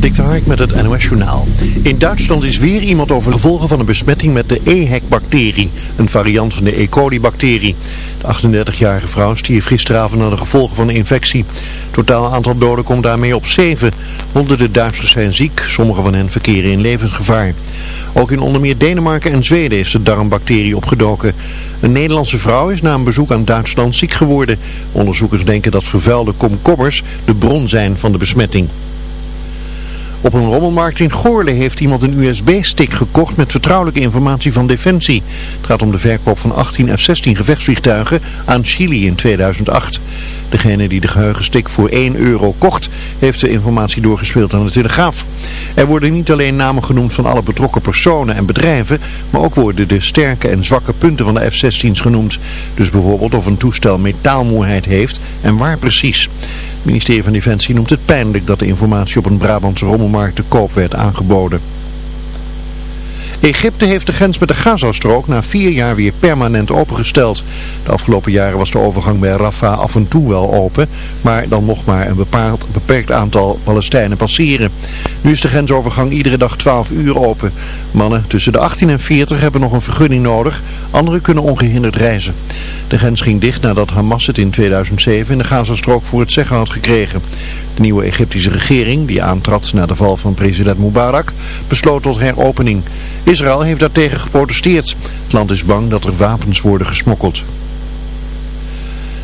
Dik de met het NOS Journaal. In Duitsland is weer iemand over de gevolgen van een besmetting met de EHEC-bacterie, een variant van de E. coli-bacterie. De 38-jarige vrouw stierf gisteravond aan de gevolgen van de infectie. Totaal aantal doden komt daarmee op 7. Honderden Duitsers zijn ziek, sommige van hen verkeren in levensgevaar. Ook in onder meer Denemarken en Zweden is de darmbacterie opgedoken. Een Nederlandse vrouw is na een bezoek aan Duitsland ziek geworden. Onderzoekers denken dat vervuilde komkommers de bron zijn van de besmetting. Op een rommelmarkt in Goorle heeft iemand een USB-stick gekocht met vertrouwelijke informatie van Defensie. Het gaat om de verkoop van 18 F-16 gevechtsvliegtuigen aan Chili in 2008. Degene die de geheugenstick voor 1 euro kocht, heeft de informatie doorgespeeld aan de Telegraaf. Er worden niet alleen namen genoemd van alle betrokken personen en bedrijven, maar ook worden de sterke en zwakke punten van de F-16's genoemd. Dus bijvoorbeeld of een toestel metaalmoerheid heeft en waar precies. Het ministerie van Defensie noemt het pijnlijk dat de informatie op een Brabantse rommelmarkt te koop werd aangeboden. Egypte heeft de grens met de Gazastrook na vier jaar weer permanent opengesteld. De afgelopen jaren was de overgang bij Rafah af en toe wel open, maar dan mocht maar een bepaald, beperkt aantal Palestijnen passeren. Nu is de grensovergang iedere dag 12 uur open. Mannen tussen de 18 en 40 hebben nog een vergunning nodig, anderen kunnen ongehinderd reizen. De grens ging dicht nadat Hamas het in 2007 in de Gazastrook voor het zeggen had gekregen. De nieuwe Egyptische regering, die aantrad na de val van president Mubarak, besloot tot heropening. Israël heeft daartegen geprotesteerd. Het land is bang dat er wapens worden gesmokkeld.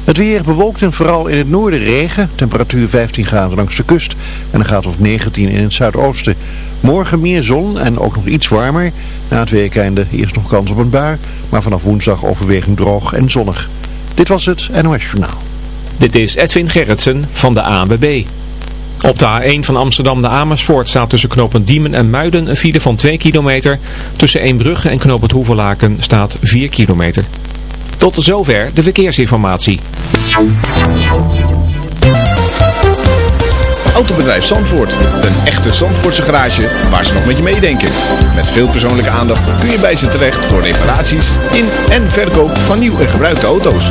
Het weer bewolkt en vooral in het noorden regen. Temperatuur 15 graden langs de kust en een graad of 19 in het zuidoosten. Morgen meer zon en ook nog iets warmer. Na het weekende eerst nog kans op een bui, maar vanaf woensdag overwegend droog en zonnig. Dit was het NOS Journaal. Dit is Edwin Gerritsen van de ANWB. Op de A1 van Amsterdam naar Amersfoort staat tussen knooppunt Diemen en Muiden een file van 2 kilometer. Tussen Eembrugge en knooppunt Hoevelaken staat 4 kilometer. Tot zover de verkeersinformatie. Autobedrijf Zandvoort. Een echte Zandvoortse garage waar ze nog met je meedenken. Met veel persoonlijke aandacht kun je bij ze terecht voor reparaties in en verkoop van nieuw en gebruikte auto's.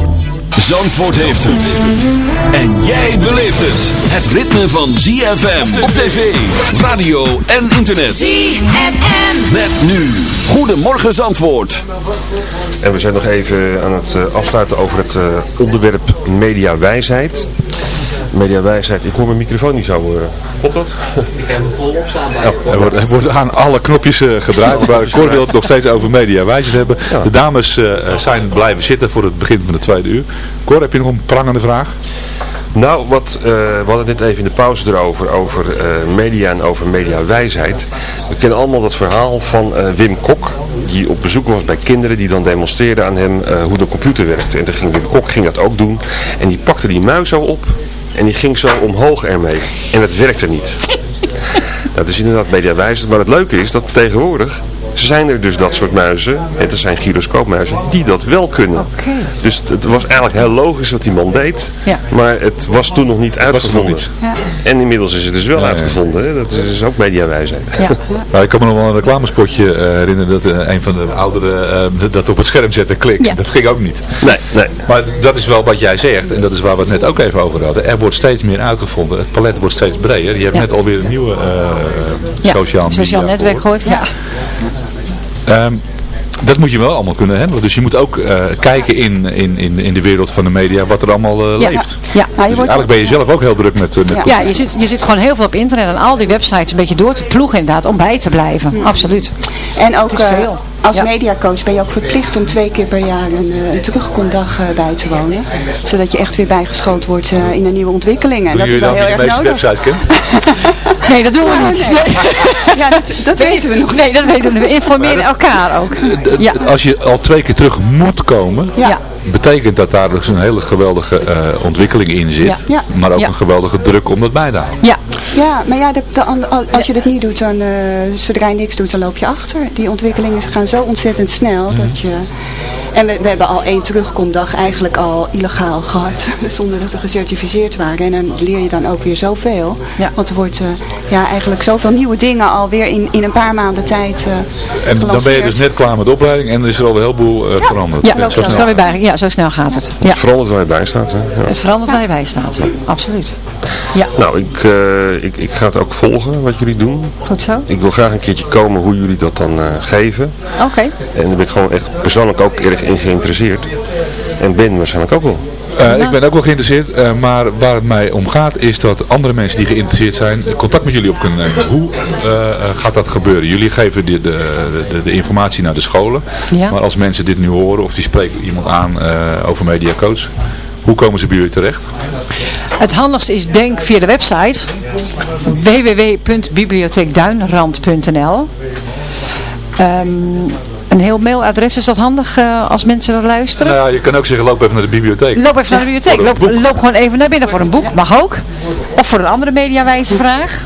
Zandvoort heeft het. En jij beleeft het. Het ritme van ZFM op tv, radio en internet. ZFM. Met nu. Goedemorgen Zandvoort. En we zijn nog even aan het eh, afsluiten over het eh, onderwerp mediawijsheid. Mediawijsheid, ik hoor mijn microfoon niet zo. eh, Klopt dat? Ik heb hem volop staan bij Er wordt, er wordt aan alle knopjes eh, gebruikt, maar Cor wil het nog steeds over mediawijsjes hebben. De dames eh, zijn blijven zitten voor het begin van de tweede uur. Cor, heb je nog een prangende vraag? Nou, wat, eh, we hadden het net even in de pauze erover, over eh, media en over mediawijsheid. We kennen allemaal dat verhaal van eh, Wim Kok, die op bezoek was bij kinderen die dan demonstreerden aan hem eh, hoe de computer werkte. En toen ging Wim Kok ging dat ook doen en die pakte die muis zo op en die ging zo omhoog ermee. En het werkte niet. Dat is inderdaad mediawijsheid, maar het leuke is dat tegenwoordig zijn er dus dat soort muizen, en er zijn gyroscoopmuizen, die dat wel kunnen. Dus het was eigenlijk heel logisch wat die man deed, Ja. maar het was toen nog niet uitgevonden. niet. Ja. En inmiddels is het dus wel uitgevonden, hè? dat is dus ook mediawijsheid. Ja. Nou, ik kan me nog wel een reclamespotje eh, herinneren dat eh, een van de ouderen eh, dat op het scherm zette klik. Ja. Dat ging ook niet. Nee, nee. Maar dat is wel wat jij zegt en dat is waar we het net ook even over hadden. Er wordt steeds meer uitgevonden. Het palet wordt steeds breder. Je hebt Ja. net alweer een nieuwe eh Ja, sociaal media sociaal netwerk gehoord. gehoord. Ja. Ehm, dat moet je wel allemaal kunnen handelen. Dus je moet ook eh, kijken in, in, in, in de wereld van de media wat er allemaal eh, Ja. leeft. Ja, nou, je Dus eigenlijk ben je zelf ook heel druk met, eh, met Ja, je zit, je zit gewoon heel veel op internet en al die websites een beetje door te ploegen inderdaad, om bij te blijven. Absoluut. En ook eh, veel. als Ja. mediacoach ben je ook verplicht om twee keer per jaar een, eh, een terugkomdag eh, bij te wonen. Zodat je echt weer bijgeschoold wordt eh, in een nieuwe ontwikkeling. En Doen dat is wel dan heel de erg meeste nodig. websites kent? Nee, dat doen we niet. nee. Ja, dat, dat weten we nog. Nee, dat weten we. We informeren elkaar ook. Ja. Als je al twee keer terug moet komen, Ja. Betekent dat daar dus een hele geweldige eh, ontwikkeling in zit. Ja. Ja. Maar ook Ja. een geweldige druk om dat bij te houden. Ja, Ja, maar ja, de, als je dat niet doet, dan, eh, zodra je niks doet, dan loop je achter. Die ontwikkelingen gaan zo ontzettend snel dat je... En we, we hebben al één terugkomdag eigenlijk al illegaal gehad, zonder dat we gecertificeerd waren. En dan leer je dan ook weer zoveel. Ja. Want er wordt eh, ja, eigenlijk zoveel nieuwe dingen alweer in, in een paar maanden tijd eh En dan ben je dus net klaar met de opleiding en er is er al een heleboel eh, veranderd. ja, zo ja. snel. zo, weer bij, ja, zo snel gaat het. Ja. Het verandert waar je bij staat. Hè? Ja. Het verandert waar je bij staat. Absoluut. Ja, Nou, ik, eh, ik, ik ga het ook volgen wat jullie doen. goed zo. Ik wil graag een keertje komen hoe jullie dat dan eh, geven. Oké. En daar ben ik gewoon echt persoonlijk ook erg in geïnteresseerd. En Ben waarschijnlijk ook wel. Eh, ik ben ook wel geïnteresseerd, eh, maar waar het mij om gaat is dat andere mensen die geïnteresseerd zijn contact met jullie op kunnen nemen. Hoe gaat dat gebeuren? Jullie geven de, de, de, de informatie naar de scholen, Ja. maar als mensen dit nu horen of die spreken iemand aan eh, over Media Coach, hoe komen ze bij jullie terecht? Het handigste is denk via de website www.bibliotheekduinrand.nl Ehm, Een heel mailadres, is dat handig eh, als mensen dat luisteren? Nou ja, je kan ook zeggen loop even naar de bibliotheek. Loop even naar de bibliotheek. Loop, gewoon even naar binnen voor een boek. Mag ook. Of voor een andere mediawijze vraag.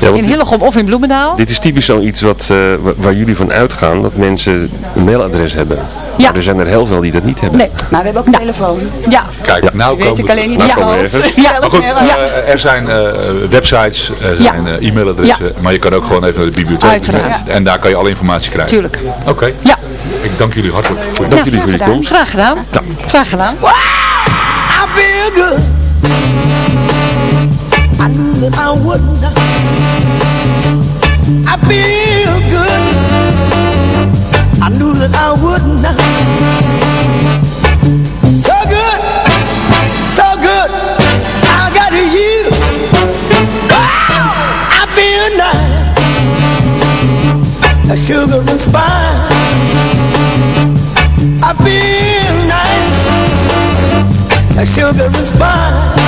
Ja, In Hillegom of in Bloemendaal. Dit is typisch zoiets wat, eh, wa- waar jullie van uitgaan, dat mensen een mailadres hebben. Ja. Maar er zijn er heel veel die dat niet hebben. Nee. Maar we hebben ook een telefoon. Ja. Kijk, nou Weet komen ik alleen niet Nou. Ja. Maar goed, Ja. eh, er zijn eh, websites, er Ja. zijn eh, e-mailadressen, maar je kan ook gewoon even naar de bibliotheek. Uiteraard. En daar kan je alle informatie krijgen. Tuurlijk. Oké. Ja. Ik dank jullie hartelijk voor Dank Ja, jullie voor je graag komst. Graag gedaan. Graag gedaan. I feel good. I knew that I would not. I feel good. I knew that I would not. So good, so good. I got you. Wow, I feel nice. A sugar and spice. I feel nice like sugar and spice.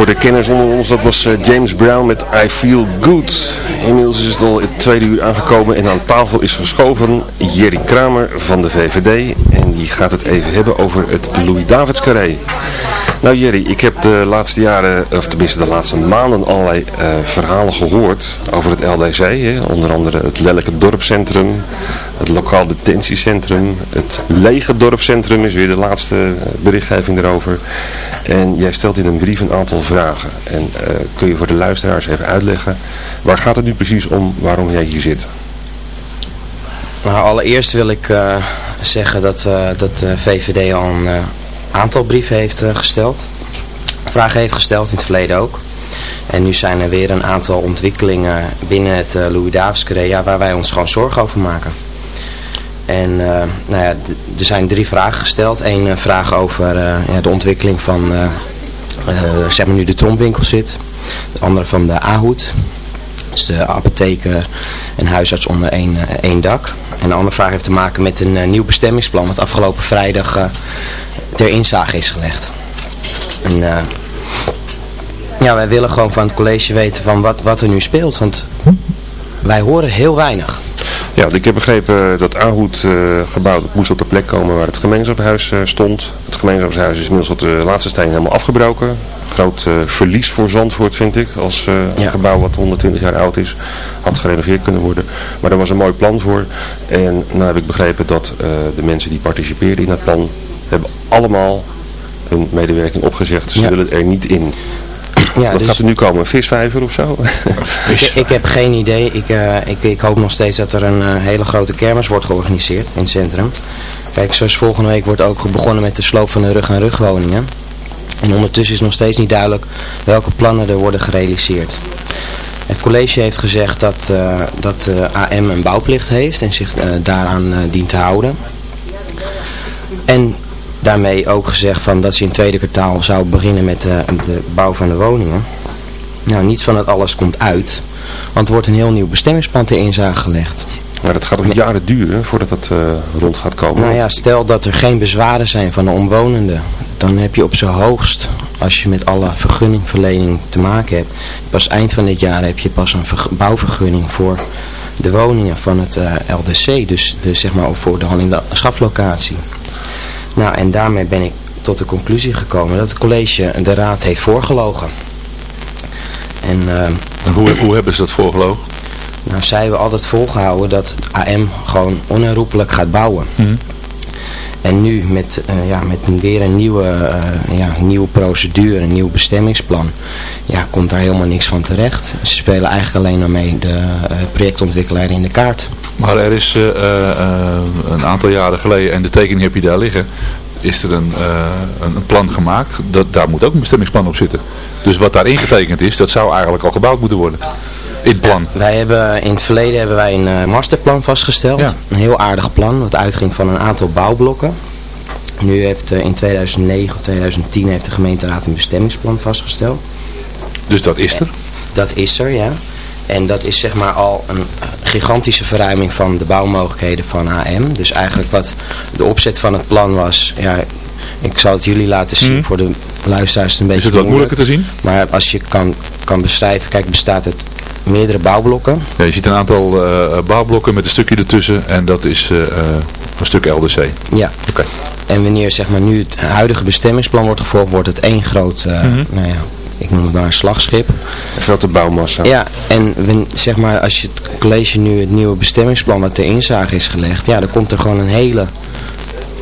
Voor de kenners onder ons, dat was eh, James Brown met I Feel Good. Inmiddels is het al het tweede uur aangekomen en aan tafel is geschoven Jerry Kramer van de VVD. En die gaat het even hebben over het Louis-Davids Carré. Nou Jerry, ik heb de laatste jaren, of tenminste de laatste maanden allerlei eh, verhalen gehoord over het LDC. Hè. Onder andere het Lelijke Dorpscentrum, het Lokaal Detentiecentrum, het Lege Dorpscentrum is weer de laatste eh, berichtgeving erover. En jij stelt in een brief een aantal vragen. En eh, kun je voor de luisteraars even uitleggen, waar gaat het nu precies om waarom jij hier zit? Nou, allereerst wil ik zeggen dat, dat de VVD al een aantal brieven heeft gesteld. Vragen heeft gesteld, in het verleden ook. En nu zijn er weer een aantal ontwikkelingen binnen het Louis Davids ja, waar wij ons gewoon zorgen over maken. En nou ja, er zijn drie vragen gesteld. Eén vraag over ja, de ontwikkeling van, zeg maar nu de trompwinkel zit. De andere van de Ahoed. Dus de apotheker en huisarts onder één, één dak. En de andere vraag heeft te maken met een nieuw bestemmingsplan wat afgelopen vrijdag ter inzage is gelegd. En uh, ja, wij willen gewoon van het college weten van wat, wat er nu speelt, want wij horen heel weinig. Ja, ik heb begrepen dat Ahoed gebouw moest op de plek komen waar het gemeenschapshuis stond. Het gemeenschapshuis is inmiddels tot de laatste steen helemaal afgebroken. Groot verlies voor Zandvoort vind ik, als ja. gebouw wat 120 jaar oud is. Had gerenoveerd kunnen worden. Maar er was een mooi plan voor. En nou heb ik begrepen dat de mensen die participeerden in dat plan, hebben allemaal hun medewerking opgezegd. Ze ja. willen er niet in. Ja, Wat dus... gaat er nu komen? Een visvijver of zo? ik, ik, heb geen idee. Ik, uh, ik, ik hoop nog steeds dat er een uh, hele grote kermis wordt georganiseerd in het centrum. Kijk, zoals volgende week wordt ook begonnen met de sloop van de rug-aan-rug woningen. En ondertussen is nog steeds niet duidelijk welke plannen er worden gerealiseerd. Het college heeft gezegd dat, uh, dat AM een bouwplicht heeft en zich daaraan dient te houden. En daarmee ook gezegd van dat ze in het tweede kwartaal zou beginnen met uh, de bouw van de woningen. Nou, niets van het alles komt uit. Want er wordt een heel nieuw bestemmingsplan ter inzage gelegd. Maar dat gaat ook jaren duren voordat dat uh, rond gaat komen. Nou ja, stel dat er geen bezwaren zijn van de omwonenden. Dan heb je op zijn hoogst, als je met alle vergunningverlening te maken hebt. Pas eind van dit jaar heb je pas een bouwvergunning voor de woningen van het uh, LDC. Dus, dus zeg maar voor de hand in de schaflocatie. Nou, en daarmee ben ik tot de conclusie gekomen dat het college de raad heeft voorgelogen. En, uh, en hoe, hoe hebben ze dat voorgelogen? Nou, zij hebben altijd volgehouden dat AM gewoon onherroepelijk gaat bouwen. Mm. En nu met, uh, ja, met weer een nieuwe, uh, ja, nieuwe procedure, een nieuw bestemmingsplan, ja, komt daar helemaal niks van terecht. Ze spelen eigenlijk alleen maar mee de uh, projectontwikkelaar in de kaart. Maar er is een aantal jaren geleden, en de tekening heb je daar liggen, is er een, een, een, plan gemaakt. Dat, daar moet ook een bestemmingsplan op zitten. Dus wat daarin getekend is, dat zou eigenlijk al gebouwd moeten worden in het plan? Wij hebben, in het verleden hebben wij een uh, masterplan vastgesteld. Ja. Een heel aardig plan, wat uitging van een aantal bouwblokken. Nu heeft uh, in 2009 of 2010 heeft de gemeenteraad een bestemmingsplan vastgesteld. Dus dat is er? Dat is er, ja. En dat is zeg maar al een gigantische verruiming van de bouwmogelijkheden van AM. Dus eigenlijk wat de opzet van het plan was, ja, ik zal het jullie laten zien Mhm. voor de luisteraars een beetje Is het wat moeilijker te zien? Maar als je kan, kan beschrijven, kijk bestaat het meerdere bouwblokken. Ja, je ziet een aantal eh, bouwblokken met een stukje ertussen en dat is eh, eh, een stuk LDC. Ja. Oké. En wanneer zeg maar nu het huidige bestemmingsplan wordt gevolgd, wordt het één groot, eh, Mhm. nou ja, ik noem het maar een slagschip. Een grote bouwmassa. Ja, en wen- zeg maar als je het college nu het nieuwe bestemmingsplan wat ter inzage is gelegd, ja, dan komt er gewoon een hele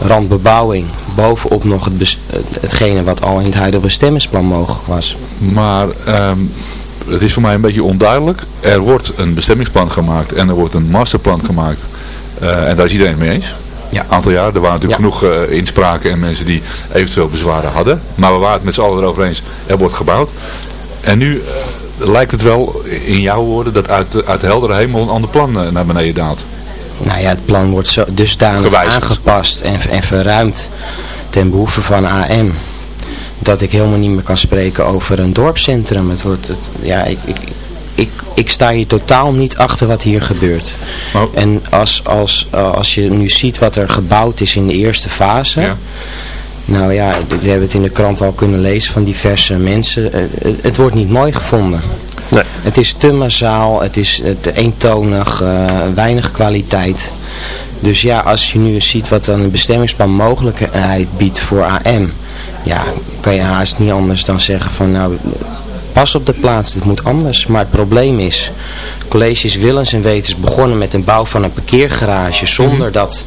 randbebouwing bovenop nog het hetgene wat al in het huidige bestemmingsplan mogelijk was. Maar ehm, het is voor mij een beetje onduidelijk. Er wordt een bestemmingsplan gemaakt en er wordt een masterplan gemaakt. Eh, en daar is iedereen het mee eens. Ja. Een aantal jaar. Er waren natuurlijk genoeg eh, inspraken en mensen die eventueel bezwaren hadden. Maar we waren het met z'n allen erover eens. Er wordt gebouwd. En nu eh, lijkt het wel, in jouw woorden, dat uit, de- uit de heldere hemel een ander plan naar beneden daalt. Nou ja, het plan wordt zo dusdanig Gewijzigd. aangepast en, en verruimd ten behoeve van AM. Dat ik helemaal niet meer kan spreken over een dorpscentrum. Het wordt, het, ja, ik, ik, ik, ik sta hier totaal niet achter wat hier gebeurt. Oh. En als, als, eh, als je nu ziet wat er gebouwd is in de eerste fase. Ja. Nou ja, we hebben het in de krant al kunnen lezen van diverse mensen. Eh, het wordt niet mooi gevonden. Het is te massaal, het is te eentonig, eh, weinig kwaliteit. Dus ja, als je nu ziet wat dan een bestemmingsplan mogelijkheid biedt voor AM, ja, kan je haast niet anders dan zeggen van nou, pas op de plaats, dit moet anders. Maar het probleem is, het college is willens en wetens begonnen met een bouw van een parkeergarage zonder dat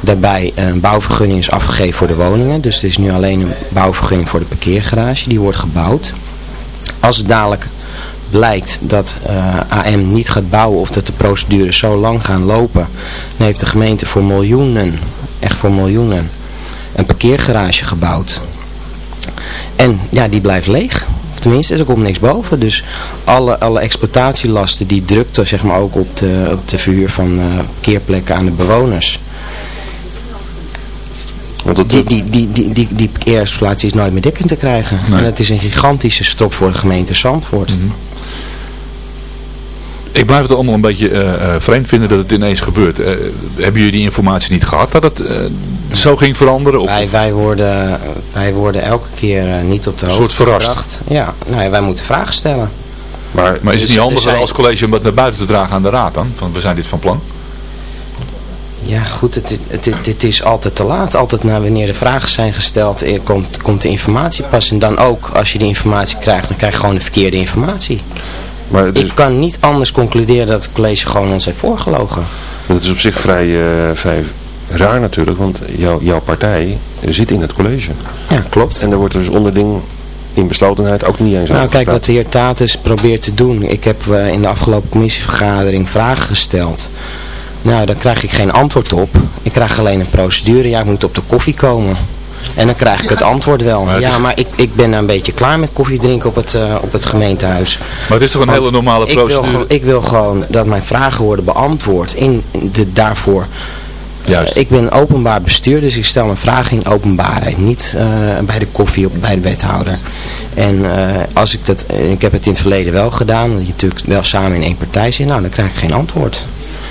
daarbij een bouwvergunning is afgegeven voor de woningen. Dus het is nu alleen een bouwvergunning voor de parkeergarage, die wordt gebouwd. Als het dadelijk blijkt dat eh, AM niet gaat bouwen of dat de procedures zo lang gaan lopen, dan heeft de gemeente voor miljoenen, echt voor miljoenen, een parkeergarage gebouwd. En ja, die blijft leeg. Of tenminste, er komt niks boven. Dus alle, alle exploitatielasten die drukten zeg maar, ook op de, op de verhuur van uh, parkeerplekken aan de bewoners. Die, die, die, die, die, die parkeerexploitatie is nooit meer dekkend te krijgen. En het is een gigantische strop voor de gemeente Zandvoort. Mhm. Ik blijf het allemaal een beetje uh, vreemd vinden dat het ineens gebeurt. Uh, hebben jullie die informatie niet gehad dat het zo ging veranderen? Of wij, wij, worden, wij worden elke keer niet op de hoogte Een soort verrast. Ja, nou, wij moeten vragen stellen. Maar, maar is het niet handiger als college om dat naar buiten te dragen aan de raad dan? Van we zijn dit van plan? Ja, goed, het, het, het, is altijd te laat. Altijd na wanneer de vragen zijn gesteld, komt, komt de informatie pas. En dan ook, als je die informatie krijgt, dan krijg je gewoon de verkeerde informatie. Maar Ik kan niet anders concluderen dat het college gewoon ons heeft voorgelogen. Dat is op zich vrij, uh, vrij raar natuurlijk, want jou, jouw partij zit in het college. Ja, klopt. En er wordt dus onderding in beslotenheid ook niet eens Nou, kijk wat de heer Tatus probeert te doen. Ik heb uh, in de afgelopen commissievergadering vragen gesteld. Nou, daar krijg ik geen antwoord op. Ik krijg alleen een procedure. Ja, ik moet op de koffie komen. En dan krijg ik het antwoord wel. ja, maar ik, ik ben een beetje klaar met koffie drinken op het, uh, op het gemeentehuis. Maar het is toch een hele normale procedure? Ik wil, ik wil gewoon dat mijn vragen worden beantwoord in de, daarvoor. Juist. Uh, ik ben openbaar bestuur, dus ik stel mijn vragen in openbaarheid. Niet uh, bij de koffie op, bij de wethouder. En als ik dat, ik heb het in het verleden wel gedaan, dat je natuurlijk wel samen in één partij zit, nou dan krijg ik geen antwoord.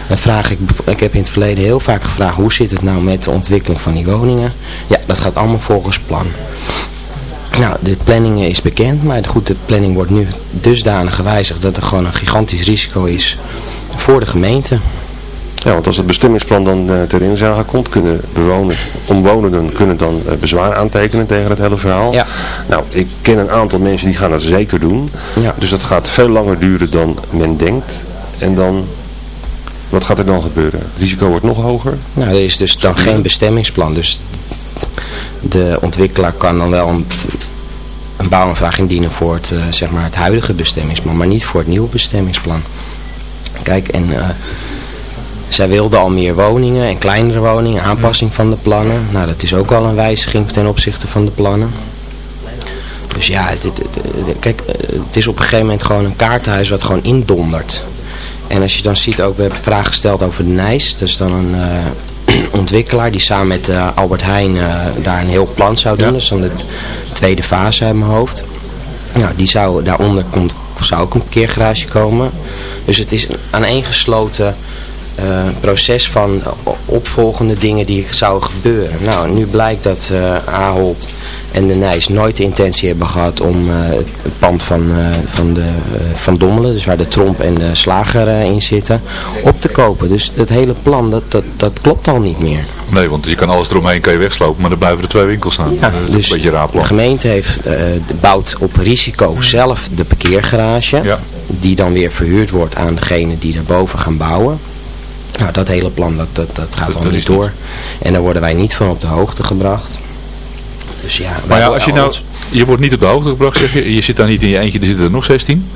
Dan vraag ik, ik heb in het verleden heel vaak gevraagd, hoe zit het nou met de ontwikkeling van die woningen? Ja, dat gaat allemaal volgens plan. Nou, de planning is bekend, maar goed, de planning wordt nu dusdanig gewijzigd dat er gewoon een gigantisch risico is voor de gemeente. Ja, want als het bestemmingsplan dan uh, ter inzage komt, kunnen bewoners, omwonenden kunnen dan uh, bezwaar aantekenen tegen het hele verhaal. Ja. Nou, ik ken een aantal mensen die gaan dat zeker doen. Ja. Dus dat gaat veel langer duren dan men denkt. En dan wat gaat er dan gebeuren? Het risico wordt nog hoger? Nou, er is dus dan geen bestemmingsplan. Dus de ontwikkelaar kan dan wel een, een bouwaanvraag indienen voor het, uh, zeg maar het huidige bestemmingsplan, maar niet voor het nieuwe bestemmingsplan. Kijk, en uh, zij wilden al meer woningen en kleinere woningen, aanpassing van de plannen. Nou, dat is ook al een wijziging ten opzichte van de plannen. Dus ja, het, het, kijk, eh, het is op een gegeven moment gewoon een kaartenhuis wat gewoon indondert. En als je dan ziet ook, we hebben vragen gesteld over de Nijs. Dat is dan een uh, ontwikkelaar die samen met uh, Albert Heijn uh, daar een heel plan zou doen. Ja. Dat is dan de tweede fase uit mijn hoofd. Nou, die zou, daaronder komt, zou ook een parkeergarage komen. Dus het is een aaneengesloten proces van opvolgende dingen die zouden gebeuren. Nou, nu blijkt dat Ahold en de Nijs nooit de intentie hebben gehad om uh, het pand van, uh, van, de, uh, van Dommelen, dus waar de Tromp en de Slager in zitten, op te kopen. Dus het hele plan, dat, dat, dat klopt al niet meer. Nee, want je kan alles eromheen kan je wegslopen, maar dan blijven er twee winkels staan. Ja, dat is dus een beetje raar plan. De gemeente heeft, bouwt op risico zelf de parkeergarage, ja. die dan weer verhuurd wordt aan degene die daarboven gaan bouwen. Nou, dat hele plan, dat, dat, dat gaat dat, al niet door. En daar worden wij niet van op de hoogte gebracht. Dus ja, maar ja, als je nou, je wordt niet op de hoogte gebracht, zeg je, je zit daar niet in je eentje, er zitten er nog 16.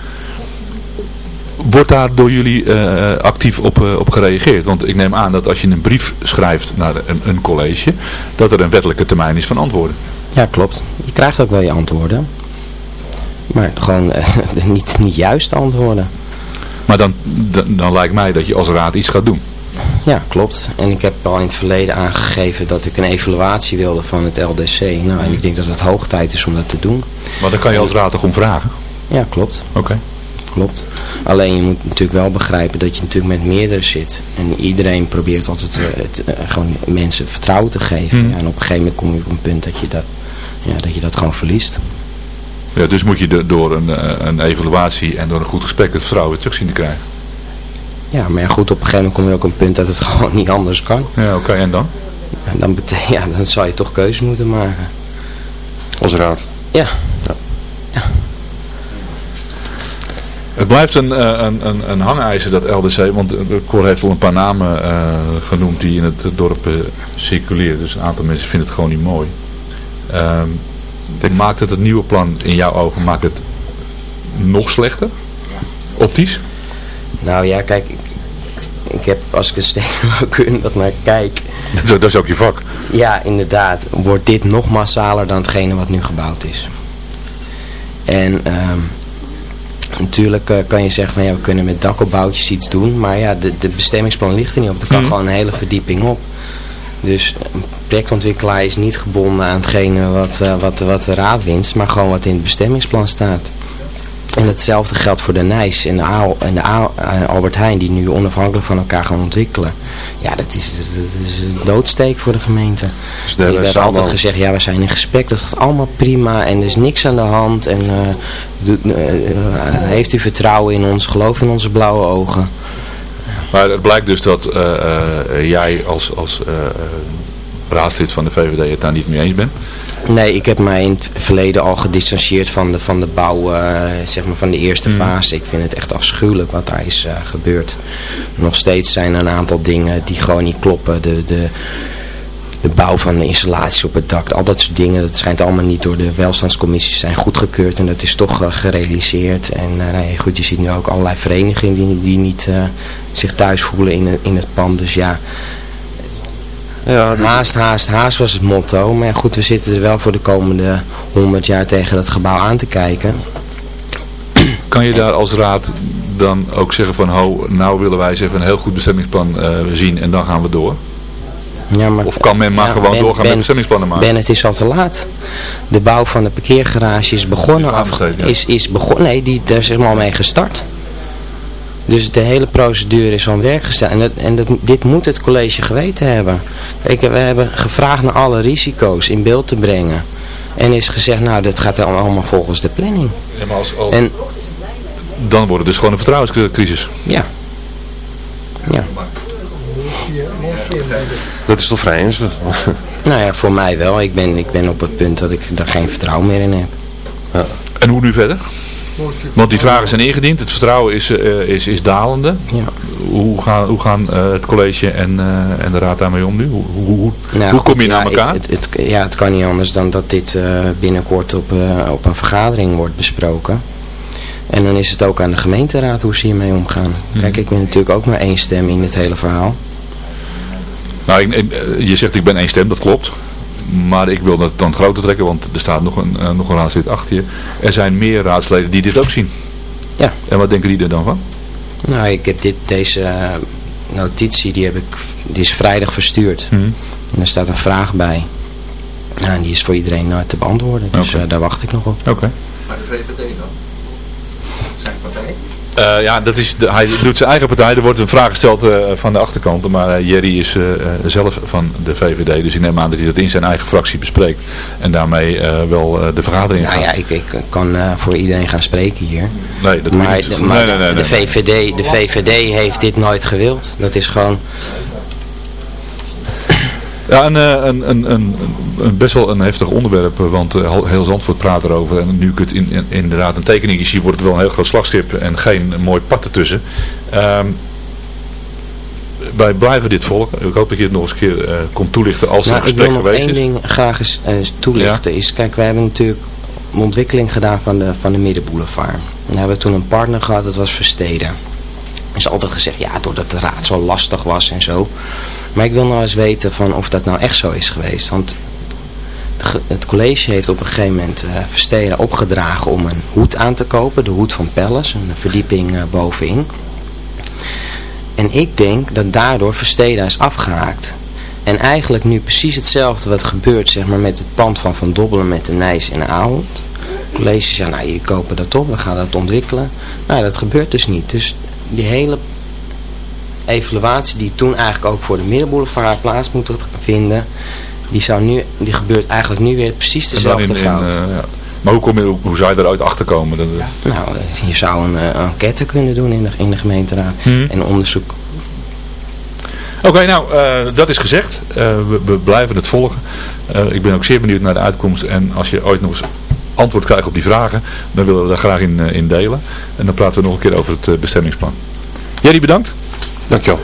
Wordt daar door jullie uh, actief op, uh, op gereageerd? Want ik neem aan dat als je een brief schrijft naar een, een college, dat er een wettelijke termijn is van antwoorden. Ja, klopt. Je krijgt ook wel je antwoorden. Maar gewoon niet, niet juist antwoorden. Maar dan, dan, dan lijkt mij dat je als raad iets gaat doen. Ja, klopt. En ik heb al in het verleden aangegeven dat ik een evaluatie wilde van het LDC. Nou, en ik denk dat het hoog tijd is om dat te doen. Maar dan kan je als raad toch om vragen? Ja, klopt. Oké. Klopt. Alleen je moet natuurlijk wel begrijpen dat je natuurlijk met meerdere zit. En iedereen probeert altijd uh, het, uh, gewoon mensen vertrouwen te geven. Hmm. Ja, en op een gegeven moment kom je op een punt dat je dat, ja, dat, je dat gewoon verliest. Ja, dus moet je de, door een, uh, een evaluatie en door een goed gesprek het vertrouwen terug zien te krijgen. Ja, maar ja, goed, op een gegeven moment kom je ook op een punt dat het gewoon niet anders kan. Ja, oké, en dan? En dan, betekent, ja, dan zal je toch keuzes moeten maken. Als raad. Ja. Het blijft een, eh, een, een, een hangijzer dat LDC, want Cor heeft al een paar namen uh, genoemd die in het dorp uh, circuleren. Dus een aantal mensen vinden het gewoon niet mooi. Maakt het het nieuwe plan in jouw ogen, maakt het nog slechter? Optisch? Nou ja, kijk, ik, ik heb, als ik kunnen dat naar kijk... Dat, dat is ook je vak. Ja, inderdaad. Wordt dit nog massaler dan hetgene wat nu gebouwd is. En... Um, Natuurlijk uh, kan je zeggen van ja, we kunnen met dakopbouwtjes iets doen. Maar ja, de, de bestemmingsplan ligt er niet op. Er kan Mhm. gewoon een hele verdieping op. Dus een projectontwikkelaar is niet gebonden aan hetgene wat, uh, wat, wat de raad winst. Maar gewoon wat in het bestemmingsplan staat. En hetzelfde geldt voor de Nijs en de, Aal, en de Aal, Albert Heijn die nu onafhankelijk van elkaar gaan ontwikkelen. Ja, dat is, dat is een doodsteek voor de gemeente. Dus er werd altijd gezegd, ja we zijn in gesprek, dat gaat allemaal prima en er is niks aan de hand. En uh, doe, uh, heeft u vertrouwen in ons, geloof in onze blauwe ogen. Maar het blijkt dus dat jij als, als raadslid van de VVD het daar niet mee eens bent. Nee, ik heb mij in het verleden al gedistanceerd van de, van de bouw, uh, zeg maar van de eerste mm. fase. Ik vind het echt afschuwelijk wat daar is uh, gebeurd. Nog steeds zijn er een aantal dingen die gewoon niet kloppen. De, de, de bouw van de installaties op het dak, al dat soort dingen, dat schijnt allemaal niet door de welstandscommissies zijn goedgekeurd. En dat is toch uh, gerealiseerd. En nee, goed, je ziet nu ook allerlei verenigingen die, die niet zich thuis voelen in, in het pand. Dus ja... Ja, haast, haast, haast was het motto. Maar ja, goed, we zitten er wel voor de komende 100 jaar tegen dat gebouw aan te kijken. Kan je daar als raad dan ook zeggen van, ho, nou willen wij eens even een heel goed bestemmingsplan uh, zien en dan gaan we door? Ja, maar, of kan men maar ja, gewoon ben, doorgaan ben, met bestemmingsplannen maken? Ben, het is al te laat. De bouw van de parkeergarage is begonnen. Is, af, is, is begonnen nee, die, daar is helemaal al mee gestart. Dus de hele procedure is aan werk gesteld. En, dat, en dat, dit moet het college geweten hebben. Kijk, we hebben gevraagd naar alle risico's in beeld te brengen. En is gezegd, nou, dat gaat allemaal volgens de planning. Ja, maar als, als, en, dan wordt het dus gewoon een vertrouwenscrisis. Ja. Ja. Dat is toch vrij ernstig? nou ja, voor mij wel. Ik ben, ik ben op het punt dat ik er geen vertrouwen meer in heb. Ja. En hoe nu verder? Want die vragen zijn ingediend, het vertrouwen is, uh, is, is dalende. Ja. Hoe gaan, hoe gaan uh, het college en, uh, en de raad daarmee om nu? Hoe, hoe, hoe, nou, hoe kom goed, je ja, naar elkaar? Het, het, ja, het kan niet anders dan dat dit binnenkort op, op een vergadering wordt besproken. En dan is het ook aan de gemeenteraad hoe ze hiermee omgaan. Hmm. Kijk, ik ben natuurlijk ook maar één stem in het hele verhaal. Nou, ik, je zegt ik ben één stem, dat klopt. Maar ik wil dat dan groter trekken, want er staat nog een, uh, nog een raadslid achter je. Er zijn meer raadsleden die dit ook zien. Ja. En wat denken die er dan van? Nou, ik heb dit, deze uh, notitie, die, heb ik, die is vrijdag verstuurd. Hmm. En er staat een vraag bij. Nou, en die is voor iedereen uh, te beantwoorden. Dus okay. daar wacht ik nog op. Oké. Okay. Maar de VVD dan? Zijn partij? Uh, ja, dat is de, hij doet zijn eigen partij. Er wordt een vraag gesteld uh, van de achterkant. Maar uh, Jerry is zelf van de VVD. Dus ik neem aan dat hij dat in zijn eigen fractie bespreekt. En daarmee wel de vergadering nou, gaat. ja, ik, ik kan voor iedereen gaan spreken hier. Nee, dat maar, niet. Maar nee, nee, nee, de, VVD, de VVD heeft dit nooit gewild. Dat is gewoon... Ja, een, een, een, een, een, best wel een heftig onderwerp, want uh, heel Zandvoort praat erover. En nu ik het in, in, inderdaad een tekening zie, wordt het wel een heel groot slagschip en geen mooi pad ertussen. Um, wij blijven dit volgen. Ik hoop dat je het nog eens een keer uh, komt toelichten als er nou, een gesprek geweest is. Ik wil één ding graag eens uh, toelichten. Ja. Is, kijk, wij hebben natuurlijk een ontwikkeling gedaan van de, van de Middenboulevard. En hebben we toen een partner gehad, dat was Versteden. Er is altijd gezegd, ja, doordat de raad zo lastig was en zo. Maar ik wil nou eens weten van of dat nou echt zo is geweest. Want het college heeft op een gegeven moment uh, Versteden opgedragen om een hoed aan te kopen. De hoed van Palace, een verdieping uh, bovenin. En ik denk dat daardoor Versteden is afgehaakt. En eigenlijk nu precies hetzelfde wat gebeurt zeg maar, met het pand van Van Dobbelen met de Nijs en. Het college zegt, nou jullie kopen dat op, we gaan dat ontwikkelen. Nou dat gebeurt dus niet. Dus die hele evaluatie die toen eigenlijk ook voor de middenboulevard plaats moet vinden, die, zou nu, die gebeurt eigenlijk nu weer precies dezelfde in, fout. In, uh, ja. Maar hoe, kom je, hoe zou je er ooit achter komen? Dat, Nou, je zou een uh, enquête kunnen doen in de, in de gemeenteraad. Hmm. En onderzoek. Oké, nou, uh, dat is gezegd. Uh, we, we, blijven het volgen. ik ben ook zeer benieuwd naar de uitkomst. En als je ooit nog eens antwoord krijgt op die vragen, dan willen we daar graag in, in delen. En dan praten we nog een keer over het bestemmingsplan. Jerry, bedankt. Dankjewel.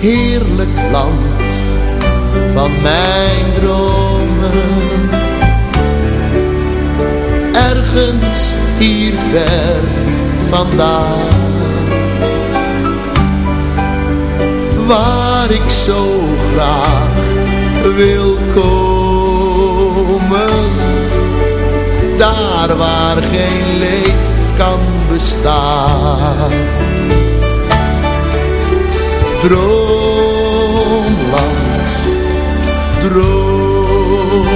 heerlijk land van mijn dromen. Ergens hier ver vandaan, waar ik zo graag wil komen. Daar waar geen leed kan bestaan. Droom droomland.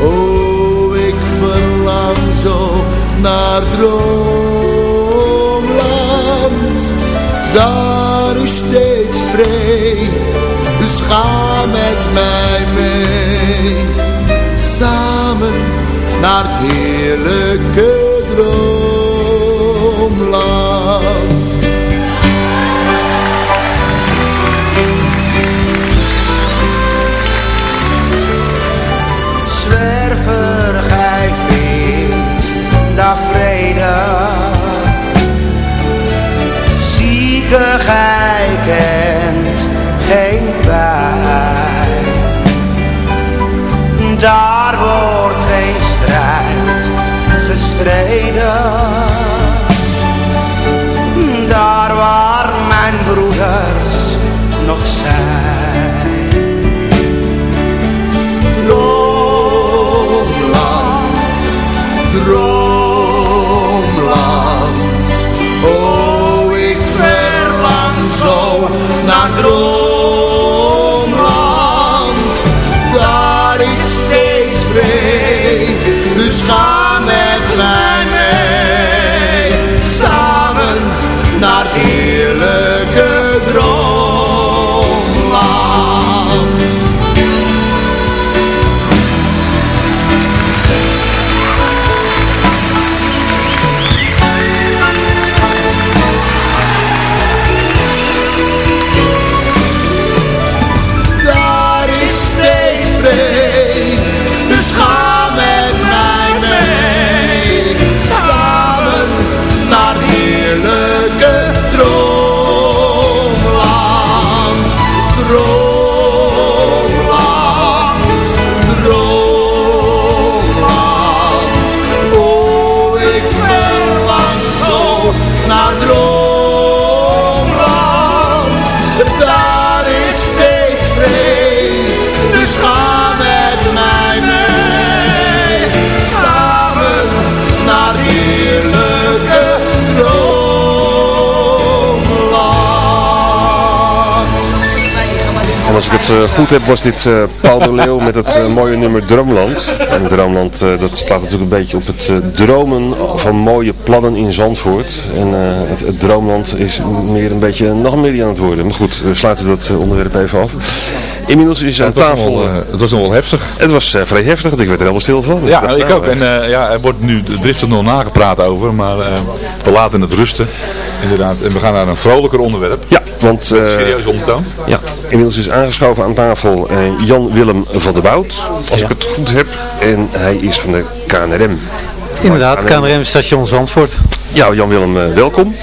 Oh, ik verlang zo naar droomland. Dus ga met mij mee. Samen naar het heerlijke droomland. Het eh, goed heb, was dit eh, Paul de Leeuw met het eh, mooie nummer Droomland. En Droomland, eh, dat staat natuurlijk een beetje op het dromen van mooie plannen in Zandvoort. En het, het Droomland is meer een beetje een nachtmerrie aan het worden. Maar goed, we sluiten dat onderwerp even af. Inmiddels is aan tafel... wel, het was nog wel heftig. Het was vrij heftig, want ik werd er helemaal stil van. Ja, dacht, ik nou, ook. En ja, er wordt nu driftig nog nagepraat over, maar we laten het rusten. Inderdaad. En we gaan naar een vrolijker onderwerp. Ja, want... Eh, serieus ondertoon. Ja, inmiddels is aangeschoven aan tafel eh, Jan-Willem van der Bout, als ik het goed heb. En hij is van de KNRM. Inderdaad, KNRM Station Zandvoort. Ja, Jan-Willem, eh, welkom.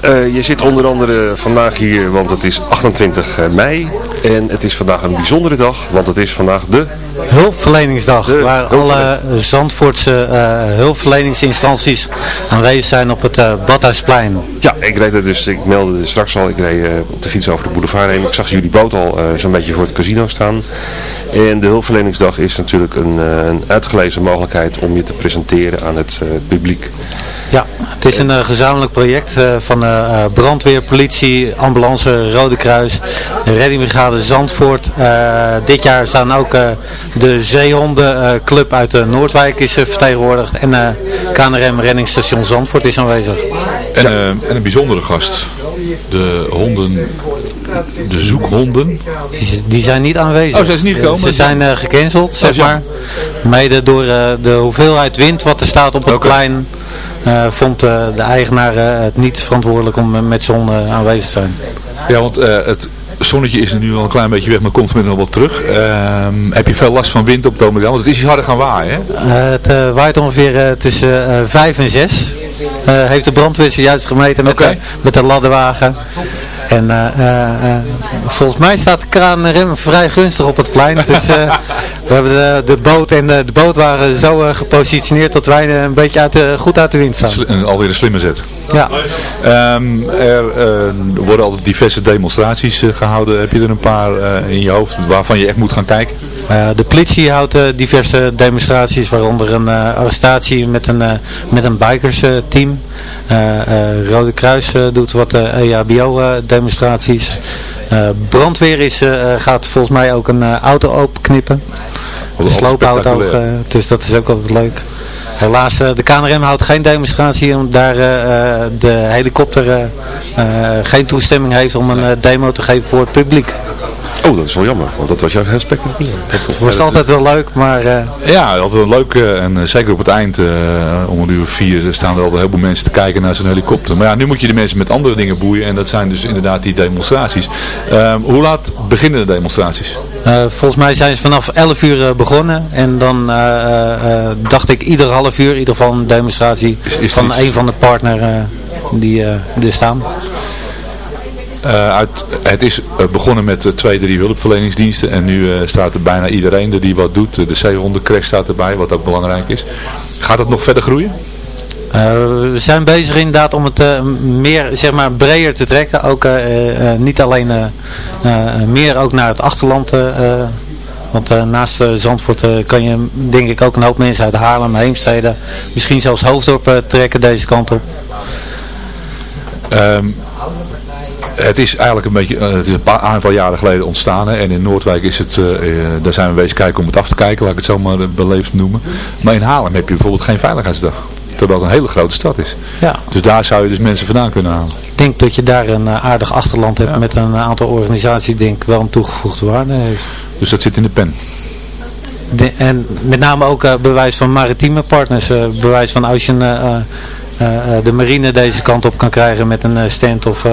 Eh, je zit onder andere vandaag hier, want het is 28 mei. En het is vandaag een bijzondere dag, want het is vandaag de... Hulpverleningsdag, De waar alle Zandvoortse eh, hulpverleningsinstanties aanwezig zijn op het eh, Badhuisplein. Ja, ik reed er dus, ik meldde er straks al, ik reed eh, op de fiets over de boulevard heen. Ik zag jullie boot al zo'n beetje voor het casino staan. En de hulpverleningsdag is natuurlijk een, een uitgelezen mogelijkheid om je te presenteren aan het publiek. Ja, het is een gezamenlijk project van brandweer, politie, ambulance, Rode Kruis, reddingbrigade Zandvoort. Dit jaar staan ook de Zeehondenclub uit uh, Noordwijk is vertegenwoordigd. En KNRM Renningsstation Zandvoort is aanwezig. En, en een bijzondere gast. De honden de zoekhonden? Die, zijn niet aanwezig. Oh, zijn ze niet gekomen? Ze zijn uh, gecanceld, zeg oh, maar. Mede door uh, de hoeveelheid wind wat er staat op het okay. plein, uh, vond de eigenaar het niet verantwoordelijk om met zon aanwezig te zijn. Ja, want het zonnetje is er nu al een klein beetje weg, maar komt vanmiddag nog wel terug. Ehm, heb je veel last van wind op het ogenblik? Want het is iets harder gaan waaien, hè? het waait ongeveer tussen 5 en 6. heeft de brandweer juist gemeten met, okay. de, met de ladderwagen. En uh, uh, volgens mij staat de kraanrem vrij gunstig op het plein. Dus we hebben de, de boot en de, de boot waren zo gepositioneerd dat wij een beetje uit de, goed uit de wind staan. Alweer een slimme zet. Ja. Um, er worden altijd diverse demonstraties gehouden. Heb je er een paar in je hoofd waarvan je echt moet gaan kijken? De politie houdt diverse demonstraties, waaronder een arrestatie met een, met een bikersteam. Rode Kruis doet wat EHBO demonstraties. brandweer is, gaat volgens mij ook een auto openknippen. Een sloopauto, dus dat is ook altijd leuk. Helaas, de KNRM houdt geen demonstratie omdat daar uh, de helikopter uh, geen toestemming heeft om een demo te geven voor het publiek. Oh, dat is wel jammer, want dat was juist heel spectaculair. Het was altijd wel leuk, maar... Uh... Ja, altijd wel leuk en uh, zeker op het eind, uh, om een uur vier, staan er altijd heel veel mensen te kijken naar zo'n helikopter. Maar ja, nu moet je de mensen met andere dingen boeien en dat zijn dus inderdaad die demonstraties. Ehm, hoe laat beginnen de demonstraties? volgens mij zijn ze vanaf 11 uur begonnen en dan dacht ik ieder half uur, in ieder geval een demonstratie is, is van een van de partner die er staan. Uh, uit, het is uh, begonnen met uh, twee, drie hulpverleningsdiensten en nu staat er bijna iedereen die wat doet. De zeehondencrash staat erbij, wat ook belangrijk is. Gaat het nog verder groeien? we zijn bezig inderdaad om het meer zeg maar, breder te trekken. Ook niet alleen meer ook naar het achterland. want naast Zandvoort kan je denk ik ook een hoop mensen uit Haarlem, Heemstede, misschien zelfs Hoofddorp trekken deze kant op. Um, het is eigenlijk een beetje, uh, het is een paar aantal jaren geleden ontstaan. Hè, en in Noordwijk is het, uh, daar zijn we wezen kijken om het af te kijken, laat ik het zo maar beleefd noemen. Maar in Haarlem heb je bijvoorbeeld geen veiligheidsdag. Terwijl het een hele grote stad is. Ja. Dus daar zou je dus mensen vandaan kunnen halen. Ik denk dat je daar een aardig achterland hebt met een aantal organisaties die denk wel een toegevoegde waarde heeft. Dus dat zit in de pen. De, en met name ook uh, bewijs van maritieme partners. Uh, bewijs van als je een uh, de marine deze kant op kan krijgen met een stand of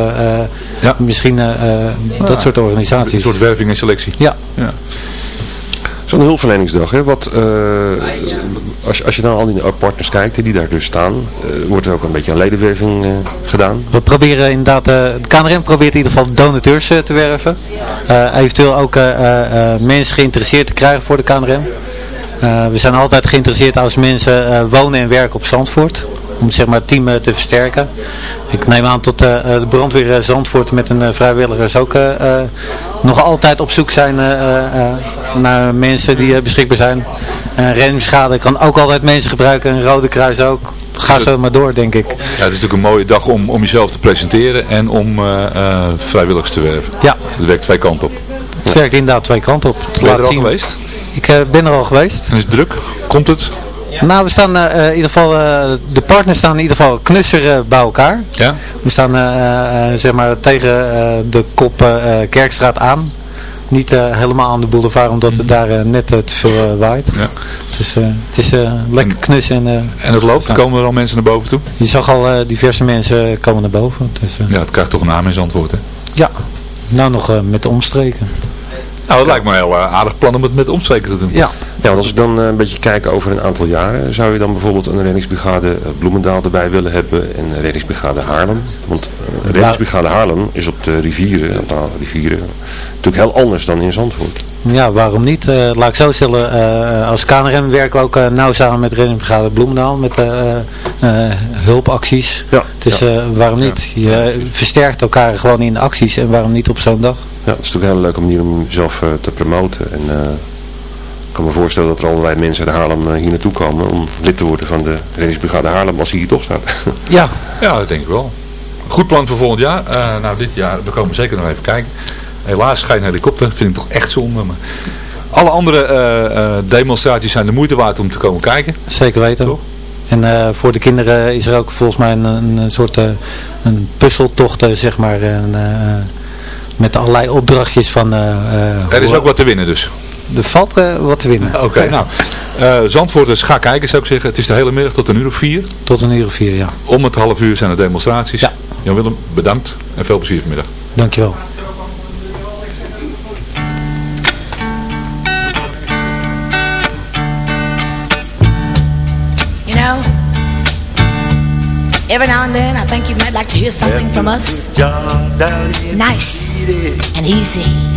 ja. misschien dat ja. soort organisaties. Een soort werving en selectie. Ja. ja. Zo'n hulpverleningsdag, hè? Wat, uh, als, als je dan al die partners kijkt die daar dus staan, uh, wordt er ook een beetje aan ledenwerving uh, gedaan? We proberen inderdaad, de KNRM probeert in ieder geval donateurs te werven. eventueel ook mensen geïnteresseerd te krijgen voor de KNRM. we zijn altijd geïnteresseerd als mensen wonen en werken op Zandvoort om zeg maar, het team te versterken. Ik neem aan dat uh, de brandweer Zandvoort met een vrijwilligers ook nog altijd op zoek zijn naar mensen die beschikbaar zijn. Uh, kan ook altijd mensen gebruiken, een Rode Kruis ook. Ga zo maar door, denk ik. Ja, het is natuurlijk een mooie dag om, om jezelf te presenteren en om vrijwilligers te werven. Ja. Het werkt twee kanten op. Het werkt inderdaad twee kanten op. Ben je er al zien. geweest? Ik ben er al geweest. En is het druk? Komt het? Nou, we staan uh, in ieder geval, uh, de partners staan in ieder geval knusser uh, bij elkaar. Ja. We staan zeg maar tegen de kop Kerkstraat aan. Niet helemaal aan de boulevard, omdat het daar net te veel waait. Ja. Dus het is lekker knus. En, en het loopt? Komen er al mensen naar boven toe? Je zag al diverse mensen komen naar boven. Dus, ja, het krijgt toch een naam in antwoord, hè? Ja, nou nog met de omstreken. Nou, dat lijkt me een heel aardig plan om het met omstreken te doen. Ja. Ja, want als ik dan een beetje kijk over een aantal jaren, zou je dan bijvoorbeeld een reddingsbrigade Bloemendaal erbij willen hebben en een reddingsbrigade Haarlem? Want een reddingsbrigade Haarlem is op de rivieren, op de rivieren, natuurlijk heel anders dan in Zandvoort. Ja, waarom niet? Uh, laat ik zo stellen, uh, als KNRM werken we ook uh, nauw samen met reddingsbrigade Bloemendaal, met hulpacties. Ja. Dus ja. waarom niet? Je versterkt elkaar gewoon in acties en waarom niet op zo'n dag? Ja, het is natuurlijk een hele leuke manier om jezelf te promoten en kan me voorstellen dat er allerlei mensen uit Haarlem hier naartoe komen om lid te worden van de reddingsbrigade Haarlem als hij hier toch staat. Ja, ja dat denk ik wel. Goed plan voor volgend jaar. Uh, nou, dit jaar, we komen zeker nog even kijken. Helaas geen helikopter, vind ik toch echt zonde. Maar alle andere eh, eh, demonstraties zijn de moeite waard om te komen kijken. Zeker weten. En eh, voor de kinderen is er ook volgens mij een, een soort uh, een puzzeltocht, zeg maar. En, met allerlei opdrachtjes van... er is ook wat te winnen dus. Er valt wat te winnen. Oké, nou. Zandvoorters, ga kijken zou ik zeggen. Het is de hele middag tot een uur of vier. Tot een uur of vier, ja. Om het half uur zijn er demonstraties. Ja. Jan-Willem, bedankt en veel plezier vanmiddag. Dankjewel. Every now and then, I think you might like to hear something from us. Nice and easy.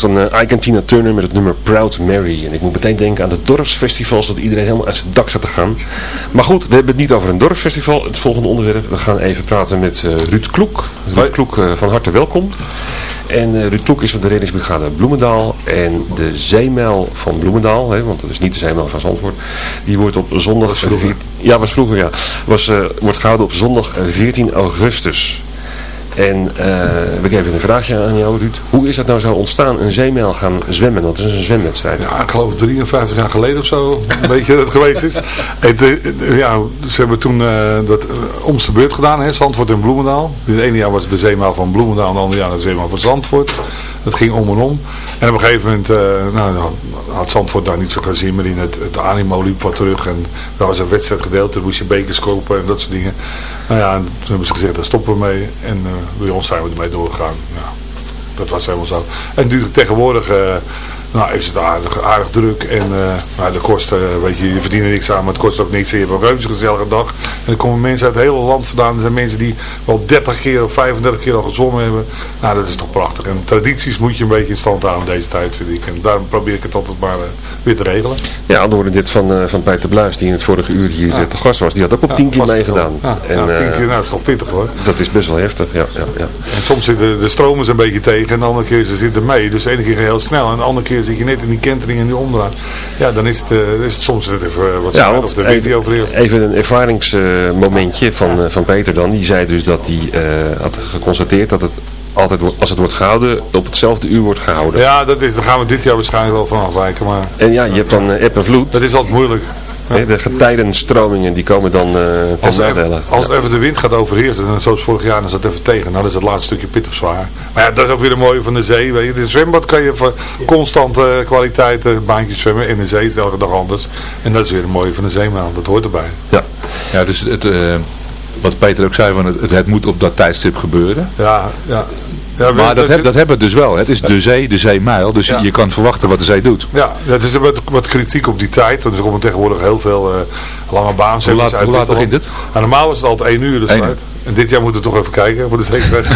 Was dan uh, Ike en Tina Turner met het nummer Proud Mary. En ik moet meteen denken aan de dorpsfestivals dat iedereen helemaal uit zijn dak zat te gaan. Maar goed, we hebben het niet over een dorpsfestival. Het volgende onderwerp, we gaan even praten met uh, Ruud Kloek. Ruud Kloek, uh, van harte welkom. En Ruud Kloek is van de reddingsbrigade Bloemendaal. En de zeemijl van Bloemendaal, hè, want dat is niet de zeemijl van Zandvoort, die wordt op zondag... Was. Ja, was vroeger, ja. Was, wordt gehouden op zondag 14 augustus. En uh, we geven een vraagje aan jou, Ruud. Hoe is dat nou zo ontstaan, een zeemijl gaan zwemmen? Dat is een zwemwedstrijd. Ja, ik geloof 53 jaar geleden of zo, een beetje dat het geweest is. Het, ja, ze hebben toen dat om de beurt gedaan, hè, Zandvoort en Bloemendaal. Het ene jaar was het de zeemijl van Bloemendaal, en het andere jaar de zeemijl van Zandvoort. Dat ging om en om. En op een gegeven moment nou, had Zandvoort daar niet zo gezien meer in. Het, het animo liep wat terug en daar was een wedstrijd gedeeld. Toen moest je bekers kopen en dat soort dingen. Nou ja, en toen hebben ze gezegd, daar stoppen we mee. En bij ons zijn we ermee doorgegaan. Ja, dat was helemaal zo. En nu tegenwoordig uh, nou, is het aardig, aardig druk. En uh, nou, de kosten, weet je, je verdient er niks aan, maar het kost ook niks. En je hebt een reuze gezellige dag. En er komen mensen uit het hele land vandaan. Er zijn mensen die wel 30 keer of 35 keer al gezongen hebben. Nou, dat is toch prachtig. En tradities moet je een beetje in stand houden deze tijd, vind ik. En daarom probeer ik het altijd maar uh, weer te regelen. Ja, we hoorden dit van, van Peter Bluis, die in het vorige uur hier ja. te gast was. Die had ook op ja, 10 keer meegedaan. Ja, en, ja, 10 keer, nou, dat is toch pittig hoor. Dat is best wel heftig, ja. ja, ja. En soms zitten de stromen een beetje tegen en de andere keer ze zitten mee. Dus de ene keer heel snel en de andere keer zit je net in die kentering en die omdraai. Ja, dan is het, uh, is het soms even wat ja, want de even. Even een ervaringsmomentje van, uh, van Peter dan. Die zei dus dat hij had geconstateerd dat het altijd als het wordt gehouden, op hetzelfde uur wordt gehouden. Ja, dat is, daar gaan we dit jaar waarschijnlijk wel van afwijken. Maar... En ja, je hebt dan eb en vloed. Dat is altijd moeilijk. Ja. De getijdenstromingen die komen dan uh, als, even, als ja. even de wind gaat overheersen, en zoals vorig jaar, dan is dat even tegen. Nou, dan is het laatste stukje pittig zwaar. Maar ja, dat is ook weer de mooie van de zee. Weet je. In het zwembad kan je voor constante kwaliteit uh, baantjes zwemmen. In de zee is het elke dag anders. En dat is weer de mooie van de zeemaan. Dat hoort erbij. Ja, ja dus het... Uh wat Peter ook zei, van het, het moet op dat tijdstip gebeuren. Ja, ja. Ja, maar dat, heb, dat hebben we dus wel. Het is de zee, de zeemijl. Dus ja. je kan verwachten wat de zee doet. Ja, het is wat, wat kritiek op die tijd. Want er komen tegenwoordig heel veel uh, lange. Hoe laat, hoe laat begint het? Normaal is het altijd 1 uur de sluit. En dit jaar moeten we toch even kijken voor de zekerheid.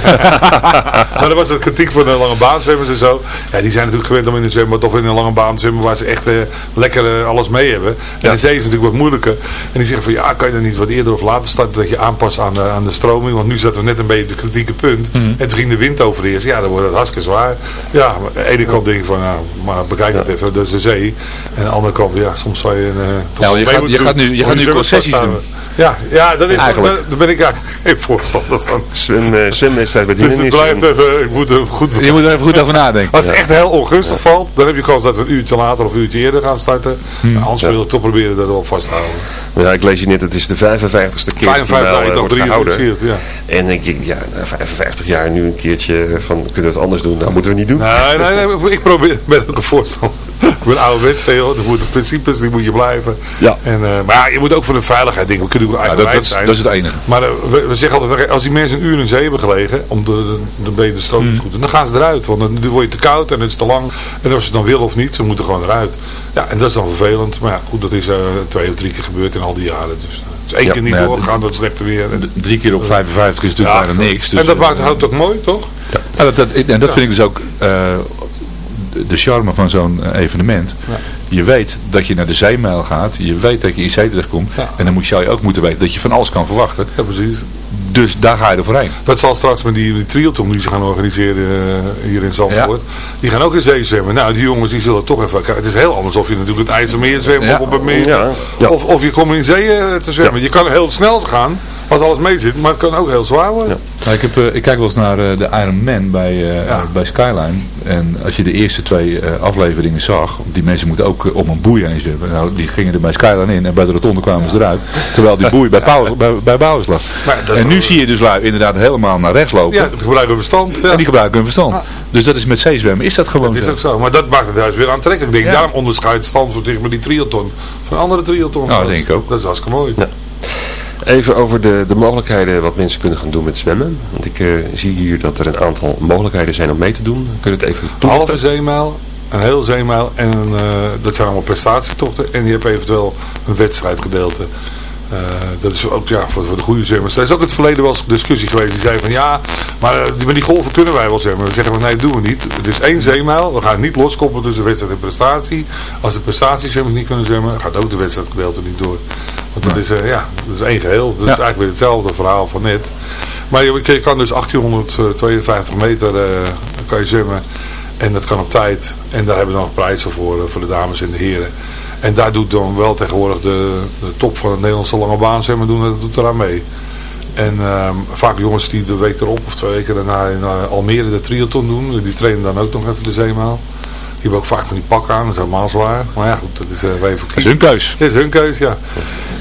maar dan was het kritiek van de lange baanzwemmers en zo. Ja, die zijn natuurlijk gewend om in een zwembad of in een lange baan te zwemmen waar ze echt uh, lekker uh, alles mee hebben. En ja. de zee is natuurlijk wat moeilijker. En die zeggen van ja, kan je dan niet wat eerder of later starten dat je aanpast aan de, aan de stroming. Want nu zaten we net een beetje op de kritieke punt. Mm -hmm. En toen ging de wind overheersen. Ja, dan wordt het hartstikke zwaar. Ja, maar aan de ene kant denk ik van nou, maar bekijk het even. Dat is de zee. En aan de andere kant, ja, soms zou je... Uh, ja, je, gaat, je gaat nu, je gaat nu concessies doen. Ja, ja dat is. Daar, daar ben ik eigenlijk geen voorstander van. Zwem, uh, zwemwedstrijd bij Dus het blijft even, ik moet er goed Je moet er even goed over nadenken. Als het echt heel ongunstig ja. valt, dan heb je kans dat we een uurtje later of een uurtje eerder gaan starten. Hmm. Maar anders ja. wil ik toch proberen dat wel vast te houden. Ja, ik lees je net, het is de 55ste keer 55, dat uh, wordt. Ja. En ik denk, ja, na 55 jaar nu een keertje van, kunnen we het anders doen? Nou, moeten we niet doen. Nee, nee, nee ik probeer, ben ook een voorstander. ik ben ouderwets, joh. Er moeten principes, die moet je blijven. Ja. En, uh, maar ja, je moet ook voor de veiligheid denken. We kunnen ook ja, dat, dat, zijn. dat is het enige. Maar uh, we, we, zeggen altijd, als die mensen een uur in zee hebben gelegen, om de, de, stroom mm. goed dan gaan ze eruit. Want dan, dan word je te koud en het is te lang. En of ze het dan willen of niet, ze moeten gewoon eruit. Ja, en dat is dan vervelend. Maar ja, goed, dat is uh, twee of drie keer gebeurd in al die jaren. Dus, dus één ja, keer niet nou ja, doorgaan, dat slechte weer. En, drie keer op 55 is natuurlijk bijna niks. Dus, en dat maakt het ook mooi, toch? Ja. dat, dat, en dat vind ik dus ook de charme van zo'n evenement. Ja. Je weet dat je naar de zeemijl gaat. Je weet dat je in zee terechtkomt. Ja. En dan moet je ook moeten weten dat je van alles kan verwachten. Ja, precies. Dus daar ga je er voorheen. Dat zal straks met die, die triathlon die ze gaan organiseren uh, hier in Zandvoort. Ja. Die gaan ook in zee zwemmen. Nou, die jongens die zullen toch even... Het is heel anders of je natuurlijk het IJsselmeer zwemt of op het meer. Of, of je komt in zee uh, te zwemmen. Je kan heel snel gaan als alles mee zit. Maar het kan ook heel zwaar worden. Nou, ik, heb, uh, ik kijk wel eens naar de Iron Man bij, bij Skyline. En als je de eerste twee afleveringen zag. Die mensen moeten ook om een boei heen zwemmen. Nou, die gingen er bij Skyline in en bij de rotonde kwamen ze eruit. Terwijl die boei bij, Pauwers, bij, bij Bouwers lag. En nu zie je dus lui inderdaad helemaal naar rechts lopen. Ja, die gebruiken hun verstand. Ja. En die gebruiken hun verstand. Ja. Dus dat is met zeezwemmen, is dat gewoon Dat is zo. ook zo, maar dat maakt het juist weer aantrekkelijk. Daarom onderscheidt Stanford zich met die triathlon van andere triathlons. Nou, dat denk ik ook. Dat is hartstikke mooi. Even over de, de mogelijkheden wat mensen kunnen gaan doen met zwemmen. Want ik uh, zie hier dat er een aantal mogelijkheden zijn om mee te doen. Kun je het even toelichten? Een halve zeemijl, een heel zeemijl en uh, dat zijn allemaal prestatietochten. En je hebt eventueel een wedstrijdgedeelte. Uh, dat is ook ja, voor, voor de goede zwemmers. Er is ook in het verleden wel eens discussie geweest. Die zei van ja, maar uh, die, die golven kunnen wij wel zwemmen. We zeggen van nee, dat doen we niet. Het is één zeemijl. We gaan niet loskoppelen tussen wedstrijd en prestatie. Als de prestatiezwemmers niet kunnen zwemmen, gaat ook de wedstrijdgedeelte niet door. Want dat is, uh, ja, dat is één geheel. Dat ja. is eigenlijk weer hetzelfde verhaal van net. Maar je, je kan dus 1852 meter kan je zwemmen. En dat kan op tijd. En daar hebben we nog prijzen voor, voor de dames en de heren. En daar doet dan wel tegenwoordig de, de top van het Nederlandse lange baan zeg maar, doen, dat doet eraan mee. En um, vaak jongens die de week erop of twee weken daarna in uh, Almere de triathlon doen, die trainen dan ook nog even de zeemaal. Die hebben ook vaak van die pak aan, dat is helemaal zwaar. Maar ja, goed, dat is uh, even Dat is hun keus. Dat is hun keus, ja.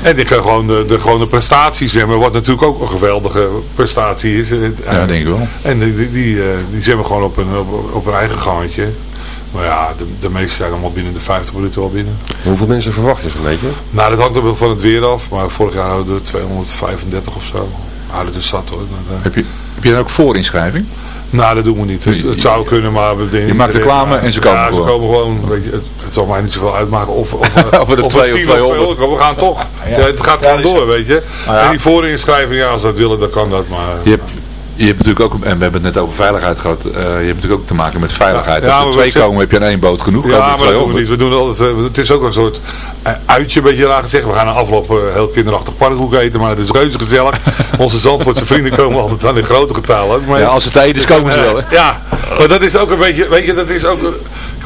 En die gaan gewoon de, de, gewoon de prestaties zwemmen, wat natuurlijk ook een geweldige prestatie is. Ja, denk ik wel. En die, die, die, uh, die zwemmen gewoon op een, op, op een eigen gangetje. Maar ja, de, de meeste zijn allemaal binnen de 50 minuten al binnen. Hoeveel mensen verwacht je zo'n beetje? Nou, dat hangt er wel van het weer af. Maar vorig jaar hadden we 235 of zo. Ah, dat is zat hoor. Uh... heb, je, heb je dan ook voorinschrijving? Nou, dat doen we niet. Het, het zou kunnen, maar... We je maakt reclame en ze komen ja, gewoon. ze komen gewoon. Weet je, het, het zal mij niet zoveel uitmaken of, of, of we er twee of 200. We gaan toch. Ja, het gaat gewoon door, weet je. En die voorinschrijving, ja, als dat willen, dan kan dat. Maar, je hebt, je hebt natuurlijk ook, en we hebben het net over veiligheid gehad, uh, je hebt natuurlijk ook te maken met veiligheid. Ja, Als er twee komen heb je aan één boot genoeg. Ja, maar dat doen we niet. We doen altijd, uh, het is ook een soort uh, uitje, een beetje raar gezegd. We gaan een afloop heel kinderachtig parkhoek eten, maar het is reuze gezellig. Onze Zandvoortse vrienden komen altijd aan in grote getalen. Maar, ja, als het eten is komen ze wel. Hè? Ja, maar dat is ook een beetje, weet je, dat is ook...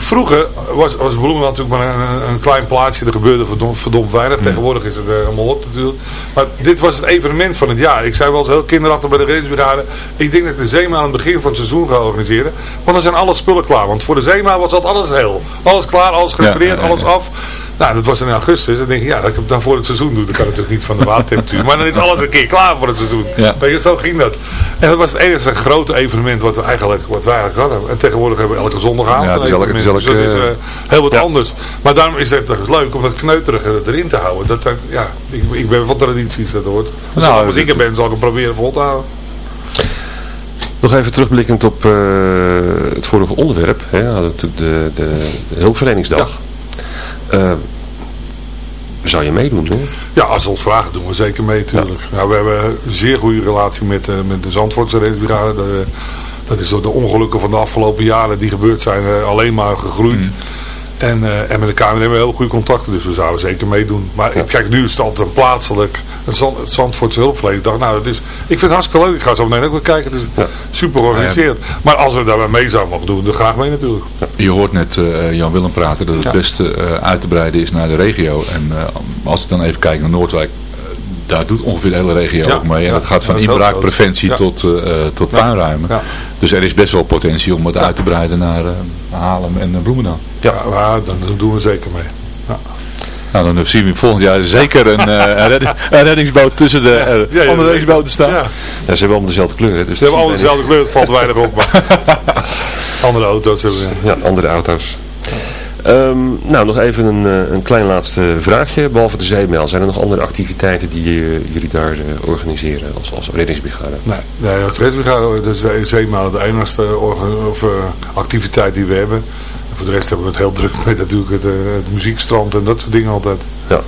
Vroeger was, was Bloemendaal natuurlijk maar een, een, klein plaatsje. Er gebeurde verdomd, verdomd weinig. Mm. Tegenwoordig is het uh, helemaal op natuurlijk. Maar dit was het evenement van het jaar. Ik zei wel eens heel kinderachtig bij de reddingsbrigade. Ik denk dat ik de zeemaal aan het begin van het seizoen ga organiseren. Want dan zijn alle spullen klaar. Want voor de zeemaal was dat alles heel. Alles klaar, alles gerepareerd, ja, ja, ja, alles af. Nou, dat was in augustus. Dan denk ik, ja, dat ik het dan voor het seizoen doe. Dat kan natuurlijk niet van de watertemperatuur. maar dan is alles een keer klaar voor het seizoen. Ja. Weet je, zo ging dat. En dat was het enige grote evenement wat we eigenlijk, wat wij eigenlijk hadden. En tegenwoordig hebben we elke zondagavond ja, het is elke, het is elke, dus dat is uh, heel wat ja. anders. Maar daarom is het leuk om dat kneuterige erin te houden. Dat zijn, ja, ik, ik ben van tradities, dat hoort. Dus nou, als ik er ben, zal ik hem proberen vol te houden. Nog even terugblikkend op uh, het vorige onderwerp. Hè. We hadden natuurlijk de, de, de hulpverleningsdag. Ja. Uh, zou je meedoen? Hè? Ja, als ze ons vragen doen we zeker mee natuurlijk. Ja. Nou, we hebben een zeer goede relatie met, uh, met de Zandvoortse reddingsbrigade. Dat is door de ongelukken van de afgelopen jaren die gebeurd zijn uh, alleen maar gegroeid. Mm. En, en met de KNRM hebben we heel goede contacten, dus we zouden zeker meedoen. Maar ja. kijk, nu is het altijd een plaatselijk, een Zand, Zandvoortse hulpverlening. Ik dacht, nou, dat is, ik vind het hartstikke leuk. Ik ga zo meteen ook weer kijken. Het is ja. super georganiseerd. Ja, maar als we daarbij mee zouden mogen doen, er graag mee natuurlijk. Je hoort net uh, Jan Willem praten dat het beste uh, uit te breiden is naar de regio. En als ik dan even kijk naar Noordwijk, daar doet ongeveer de hele regio ja, ook mee. En ja, dat gaat van inbraakpreventie ja. tot, uh, tot puinruimen. Dus er is best wel potentie om het uit te breiden naar uh, Haarlem en Bloemendaal. Ja, dan doen we zeker mee. Nou, dan zien we volgend jaar zeker een, redding, een reddingsboot tussen de uh, andere reddingsboten staan. Ja. ze hebben allemaal dezelfde kleur. Dus ze hebben allemaal dezelfde kleur, het valt weinig op. Maar andere auto's hebben Ja, andere auto's. Um, nou, nog even een, een klein laatste vraagje. Behalve de zeemijl, zijn er nog andere activiteiten die uh, jullie daar uh, organiseren als, als reddingsbrigade? Nee, nee als reddingsbrigade is de zeemijl de enigste of, uh, activiteit die we hebben. Voor de rest hebben we het heel druk met natuurlijk het, het muziekstrand en dat soort dingen altijd. Ja.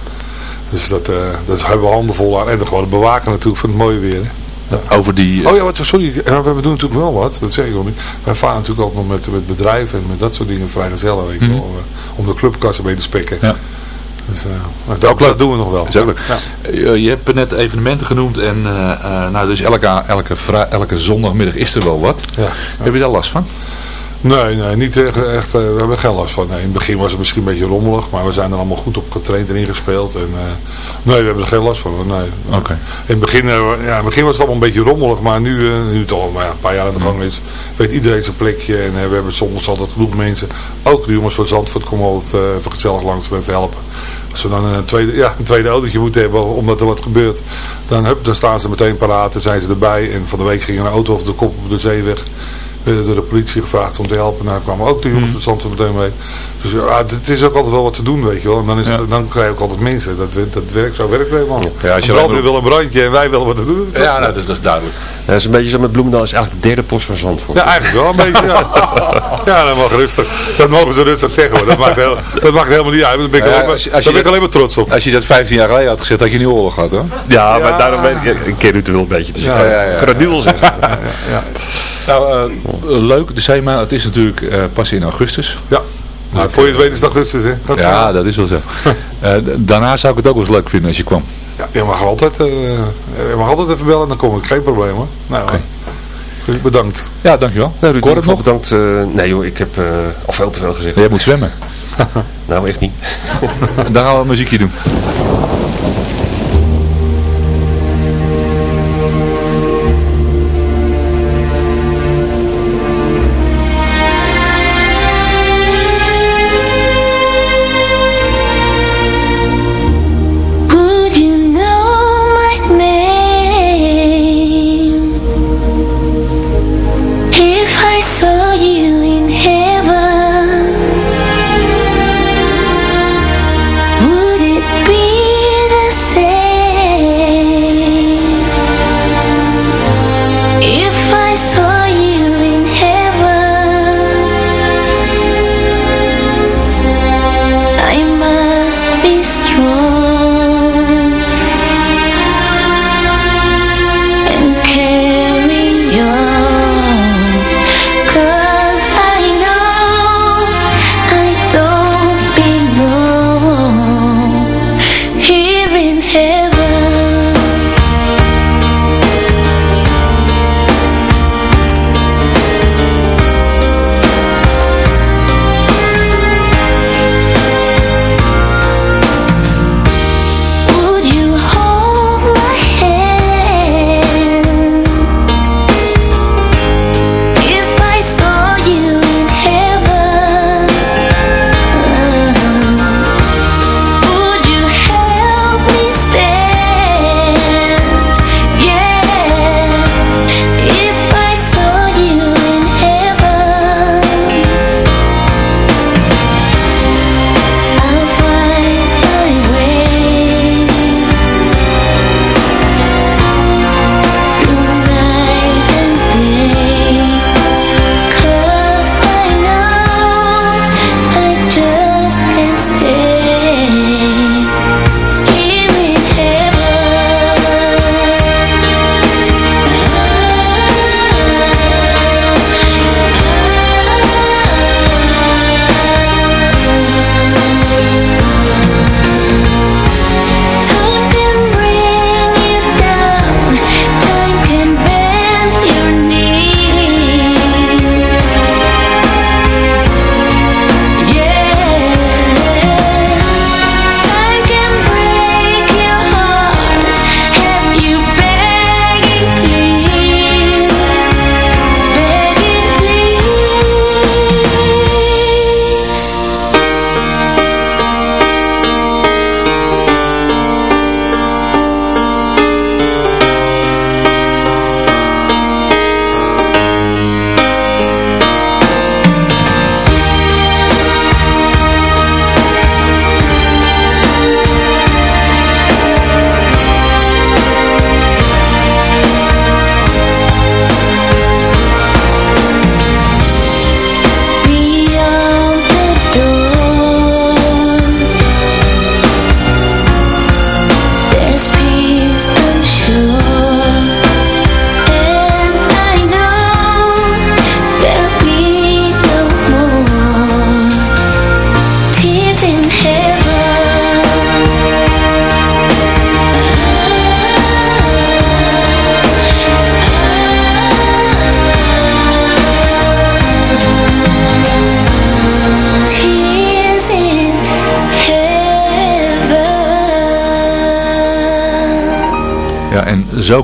Dus dat, dat hebben we handen vol aan. En gewoon het bewaken natuurlijk van het mooie weer. Hè. Ja. Over die... Oh ja, wat, sorry, we doen natuurlijk wel wat, dat zeg ik wel niet. Wij varen natuurlijk ook nog met, met bedrijven en met dat soort dingen weet je mm. wel, om de clubkassen mee te spikken. Ja. Dus, uh, dat, dat doen we nog wel. Leuk. Ja. Je hebt net evenementen genoemd en uh, nou, dus elke, elke, elke zondagmiddag is er wel wat. Ja. Heb je daar last van? Nee, nee, niet echt. Uh, we hebben geen last van. Nee, in het begin was het misschien een beetje rommelig, maar we zijn er allemaal goed op getraind en ingespeeld. En, uh, nee, we hebben er geen last van. Nee. Okay. In, het begin, uh, ja, in het begin was het allemaal een beetje rommelig, maar nu, nu het al maar ja, een paar jaar aan de gang is, weet iedereen zijn plekje. En we hebben soms altijd genoeg mensen, ook de jongens van Zandvoort, komen altijd even gezellig langs en even helpen. Als we dan een tweede, ja, een tweede autootje moeten hebben omdat er wat gebeurt, dan, hup, dan staan ze meteen paraat, dan zijn ze erbij. En van de week ging een auto over de kop op de zeeweg. Werden door de politie gevraagd om te helpen. Nou kwamen ook de jongens van Zandvoort meteen mee. Dus ja, het is ook altijd wel wat te doen, weet je wel. En dan, is het- dan krijg je ook altijd mensen. Dat, dat werkt, zo werkt het helemaal. Ja, als je wil een brandje en wij willen wat te doen. Ja, nou, dat, is- dat is duidelijk. Dat is een beetje zo met Bloemendaal, is eigenlijk de derde post van Zandvoort. Ja, eigenlijk wel een beetje, ja. ja, dat mag rustig. Dat mogen ze rustig zeggen, hoor. Dat maakt, heel, dat maakt helemaal niet uit. Daar ben ik, Ja, alleen, maar, als je ben ik alleen maar trots op. Als je dat 15 jaar geleden had gezegd, had je niet oorlog gehad hoor. Ja, maar daarom ben ik een keer wel een beetje. Dus Ja, ik kan, ja, ja. kan het nu wel zeggen. Nou, eh, leuk, de zeemaal, het is natuurlijk eh, pas in augustus. Ja. Nou, voor je het weet is het augustus, hè. Dat ja, dat is wel zo. Eh, daarna zou ik het ook wel eens leuk vinden als je kwam. Ja, je mag altijd, eh, je mag altijd even bellen, dan kom ik. Geen probleem, hoor. Nou, eh, bedankt. Ja, dankjewel. Nou, Ruud, nog? Bedankt. eh, nee joh, ik heb eh, al veel te veel gezegd. Jij moet zwemmen. nou, echt niet. Dan gaan we een muziekje doen.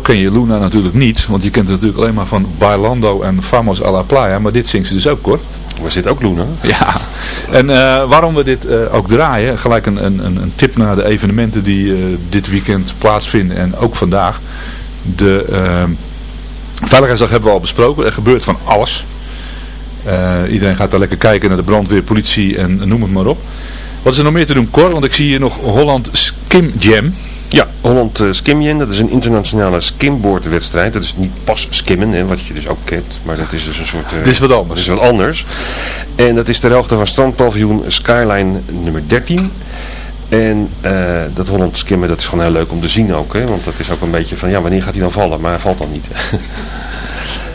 Ken je Luna natuurlijk niet, want je kent het natuurlijk alleen maar van Bailando en Famos a la Playa, maar dit zingt ze dus ook, Cor. Waar zit ook Luna? Ja, en eh, waarom we dit eh, ook draaien, gelijk een, een, een tip naar de evenementen die eh, dit weekend plaatsvinden en ook vandaag. De Veiligheidsdag hebben we al besproken, er gebeurt van alles. iedereen gaat daar lekker kijken naar de brandweer, politie en noem het maar op. Wat is er nog meer te doen, Cor? Want ik zie hier nog Holland Skim Jam. Ja, Holland uh, Skimjen, dat is een internationale skimboardwedstrijd. Dat is niet pas skimmen, hè, wat je dus ook kent, maar dat is dus een soort... Uh, is wat anders. Is wat anders. En dat is ter hoogte van strandpaviljoen Skyline nummer 13. En uh, dat Holland skimmen, dat is gewoon heel leuk om te zien ook. Hè? Want dat is ook een beetje van, ja, wanneer gaat hij dan vallen? Maar hij valt dan niet.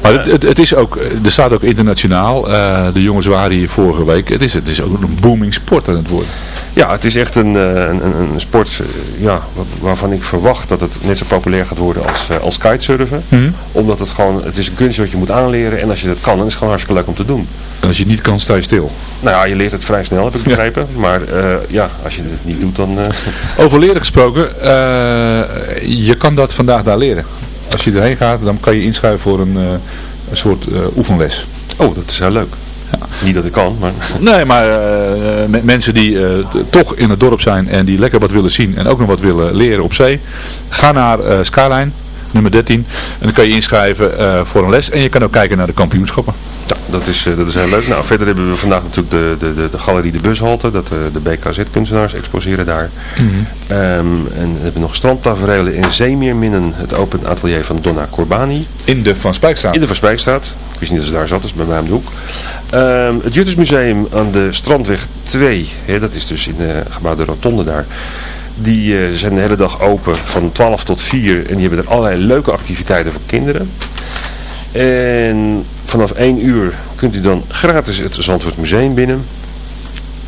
Maar het, het, het, is ook, er staat ook internationaal. Uh, de jongens waren hier vorige week. Het is, het is ook een booming sport aan het worden. Ja, het is echt een, een, een sport ja, waarvan ik verwacht dat het net zo populair gaat worden als, als kitesurfen. Mm -hmm. Omdat het gewoon, het is een kunstje wat je moet aanleren. En als je dat kan, dan is het gewoon hartstikke leuk om te doen. En als je het niet kan, sta je stil. Nou ja, je leert het vrij snel, heb ik begrepen. Ja. Maar uh, ja, als je het niet doet, dan... Uh... Over leren gesproken, uh, je kan dat vandaag daar leren. Als je erheen gaat, dan kan je inschrijven voor een, een soort oefenles. Oh, dat is heel leuk. Niet dat ik kan, maar... Nee, maar uh, mensen die uh, toch in het dorp zijn en die lekker wat willen zien en ook nog wat willen leren op zee, ga naar uh, Skyline, nummer 13. En dan kan je inschrijven voor een les en je kan ook kijken naar de kampioenschappen. Ja, dat is, dat is heel leuk. Nou, verder hebben we vandaag natuurlijk de, de, de, de galerie De Bushalte, dat de BKZ-kunstenaars exposeren daar. Mm -hmm. um, en we hebben nog strandtaferelen in Zeemeerminnen, het open atelier van Donna Corbani. In de Van Spijkstraat? In de Van Spijkstraat. Wist niet dat ze daar zat, dat is bij mij om de hoek. Um, het Juttersmuseum aan de Strandweg 2, hè, dat is dus in de gebouw de Rotonde daar. Die uh, zijn de hele dag open van 12 tot 4 en die hebben er allerlei leuke activiteiten voor kinderen. En vanaf 1 uur kunt u dan gratis het Zandvoort Museum binnen.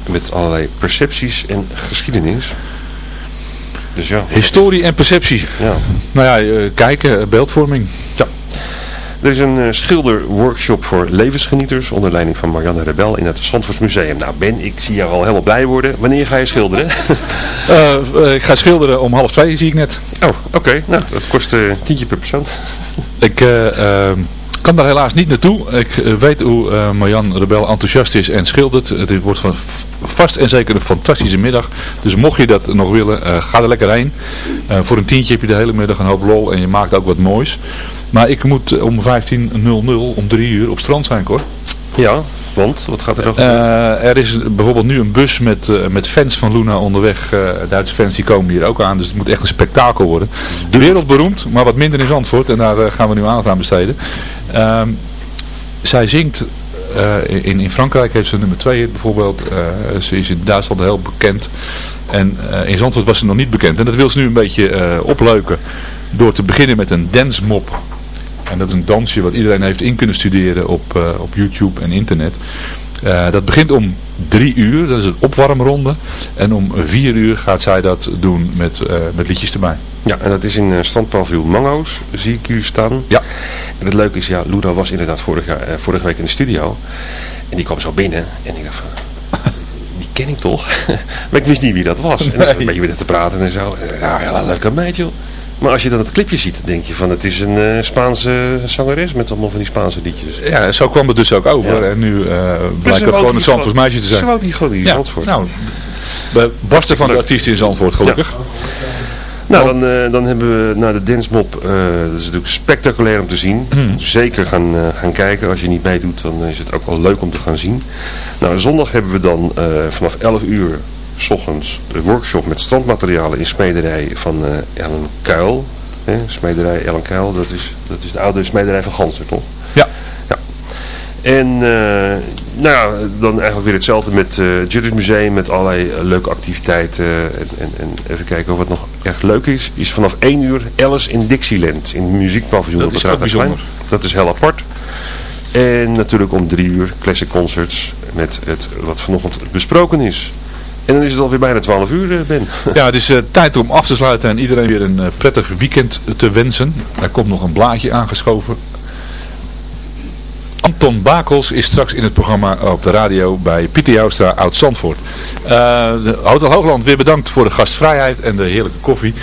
Met allerlei percepties en geschiedenis. Dus ja. Historie en perceptie. Ja. Nou ja, uh, kijken, beeldvorming. Ja. Er is een uh, schilderworkshop voor levensgenieters onder leiding van Marianne Rebel in het Zandvoort Museum. Nou Ben, ik zie jou al helemaal blij worden. Wanneer ga je schilderen? uh, ik ga schilderen om half twee, zie ik net. Oh, oké. Okay. Nou, dat kost uh, tientje per persoon. ik kan daar helaas niet naartoe. Ik uh, weet hoe uh, Marjan Rebel enthousiast is en schildert. Het wordt van vast en zeker een fantastische middag. Dus mocht je dat nog willen, uh, ga er lekker heen. voor een tientje heb je de hele middag een hoop lol en je maakt ook wat moois. Maar ik moet om 15.00 om 3 uur op strand zijn, hoor. Ja, want wat gaat er dan uh, Er is bijvoorbeeld nu een bus met, uh, met fans van Luna onderweg. Uh, Duitse fans die komen hier ook aan. Dus het moet echt een spektakel worden. Wereldberoemd, maar wat minder in Zandvoort. En daar gaan we nu aandacht aan besteden. Ehm, zij zingt... in, in Frankrijk heeft ze nummer 2 bijvoorbeeld. ze is in Duitsland heel bekend. En in Zandvoort was ze nog niet bekend. En dat wil ze nu een beetje opleuken. Door te beginnen met een dance mop. En dat is een dansje wat iedereen heeft in kunnen studeren op, op YouTube en internet. Dat begint om drie uur, dat is een opwarmronde. En om vier uur gaat zij dat doen met, uh, met liedjes erbij. Ja, en dat is in uh, strandpaviljoen Mango's, zie ik hier staan. Ja. En het leuke is, ja, Luda was inderdaad vorige, uh, vorige week in de studio. En die kwam zo binnen en ik dacht van, die ken ik toch? maar ik wist niet wie dat was. En dan nee. een beetje met te praten en zo. Ja, ja leuke meid joh. Maar als je dan het clipje ziet, denk je van het is een uh, Spaanse zangeres met allemaal van die Spaanse liedjes. Ja, zo kwam het dus ook over. Ja. En nu uh, blijkt het gewoon een Zandvoorts meisje te zijn. Ze die gewoon in ja. Zandvoort. Nou, we barsten van de artiesten in Zandvoort, gelukkig. Ja. Nou, dan, uh, dan hebben we naar de Dansmop, uh, dat is natuurlijk spectaculair om te zien. Hmm. Zeker gaan, uh, gaan kijken. Als je niet meedoet, dan is het ook wel leuk om te gaan zien. Nou, zondag hebben we dan vanaf 11 uur s ochtends de workshop met strandmaterialen in smederij van Ellen Kuil. Hè? Smederij Ellen Kuil, dat is, dat is de oude smederij van Ganser, toch? Ja. ja. En nou ja, dan eigenlijk weer hetzelfde met het Judith Museum met allerlei leuke activiteiten. En, en, en, even kijken of wat nog echt leuk is. Is vanaf 1 uur Alice in Dixieland in het muziekpaviljoen dat op de bijzonder. Dat is heel apart. En natuurlijk om drie uur classic concerts met het wat vanochtend besproken is. En dan is het alweer bijna 12 uur, Ben. Ja, het is uh, tijd om af te sluiten en iedereen weer een uh, prettig weekend te wensen. Er komt nog een blaadje aangeschoven. Anton Bakels is straks in het programma op de radio bij Pieter Joustra uit Zandvoort. Uh, Hotel Hoogland weer bedankt voor de gastvrijheid en de heerlijke koffie.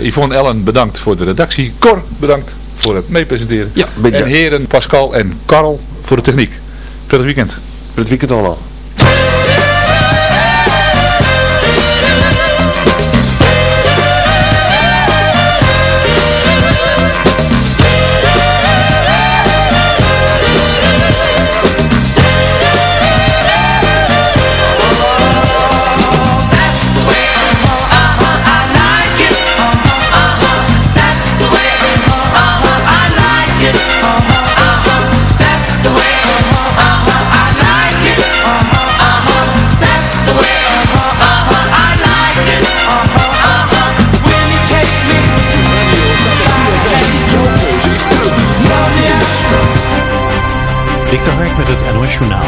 Yvonne Ellen bedankt voor de redactie. Cor bedankt voor het meepresenteren. Ja, en heren Pascal en Karl voor de techniek. Prettig weekend. Prettig weekend allemaal. Dik de Hark met het NOS Journaal.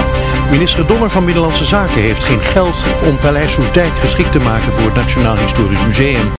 Minister Donner van Binnenlandse Zaken heeft geen geld om Paleis Soesdijk geschikt te maken voor het Nationaal Historisch Museum.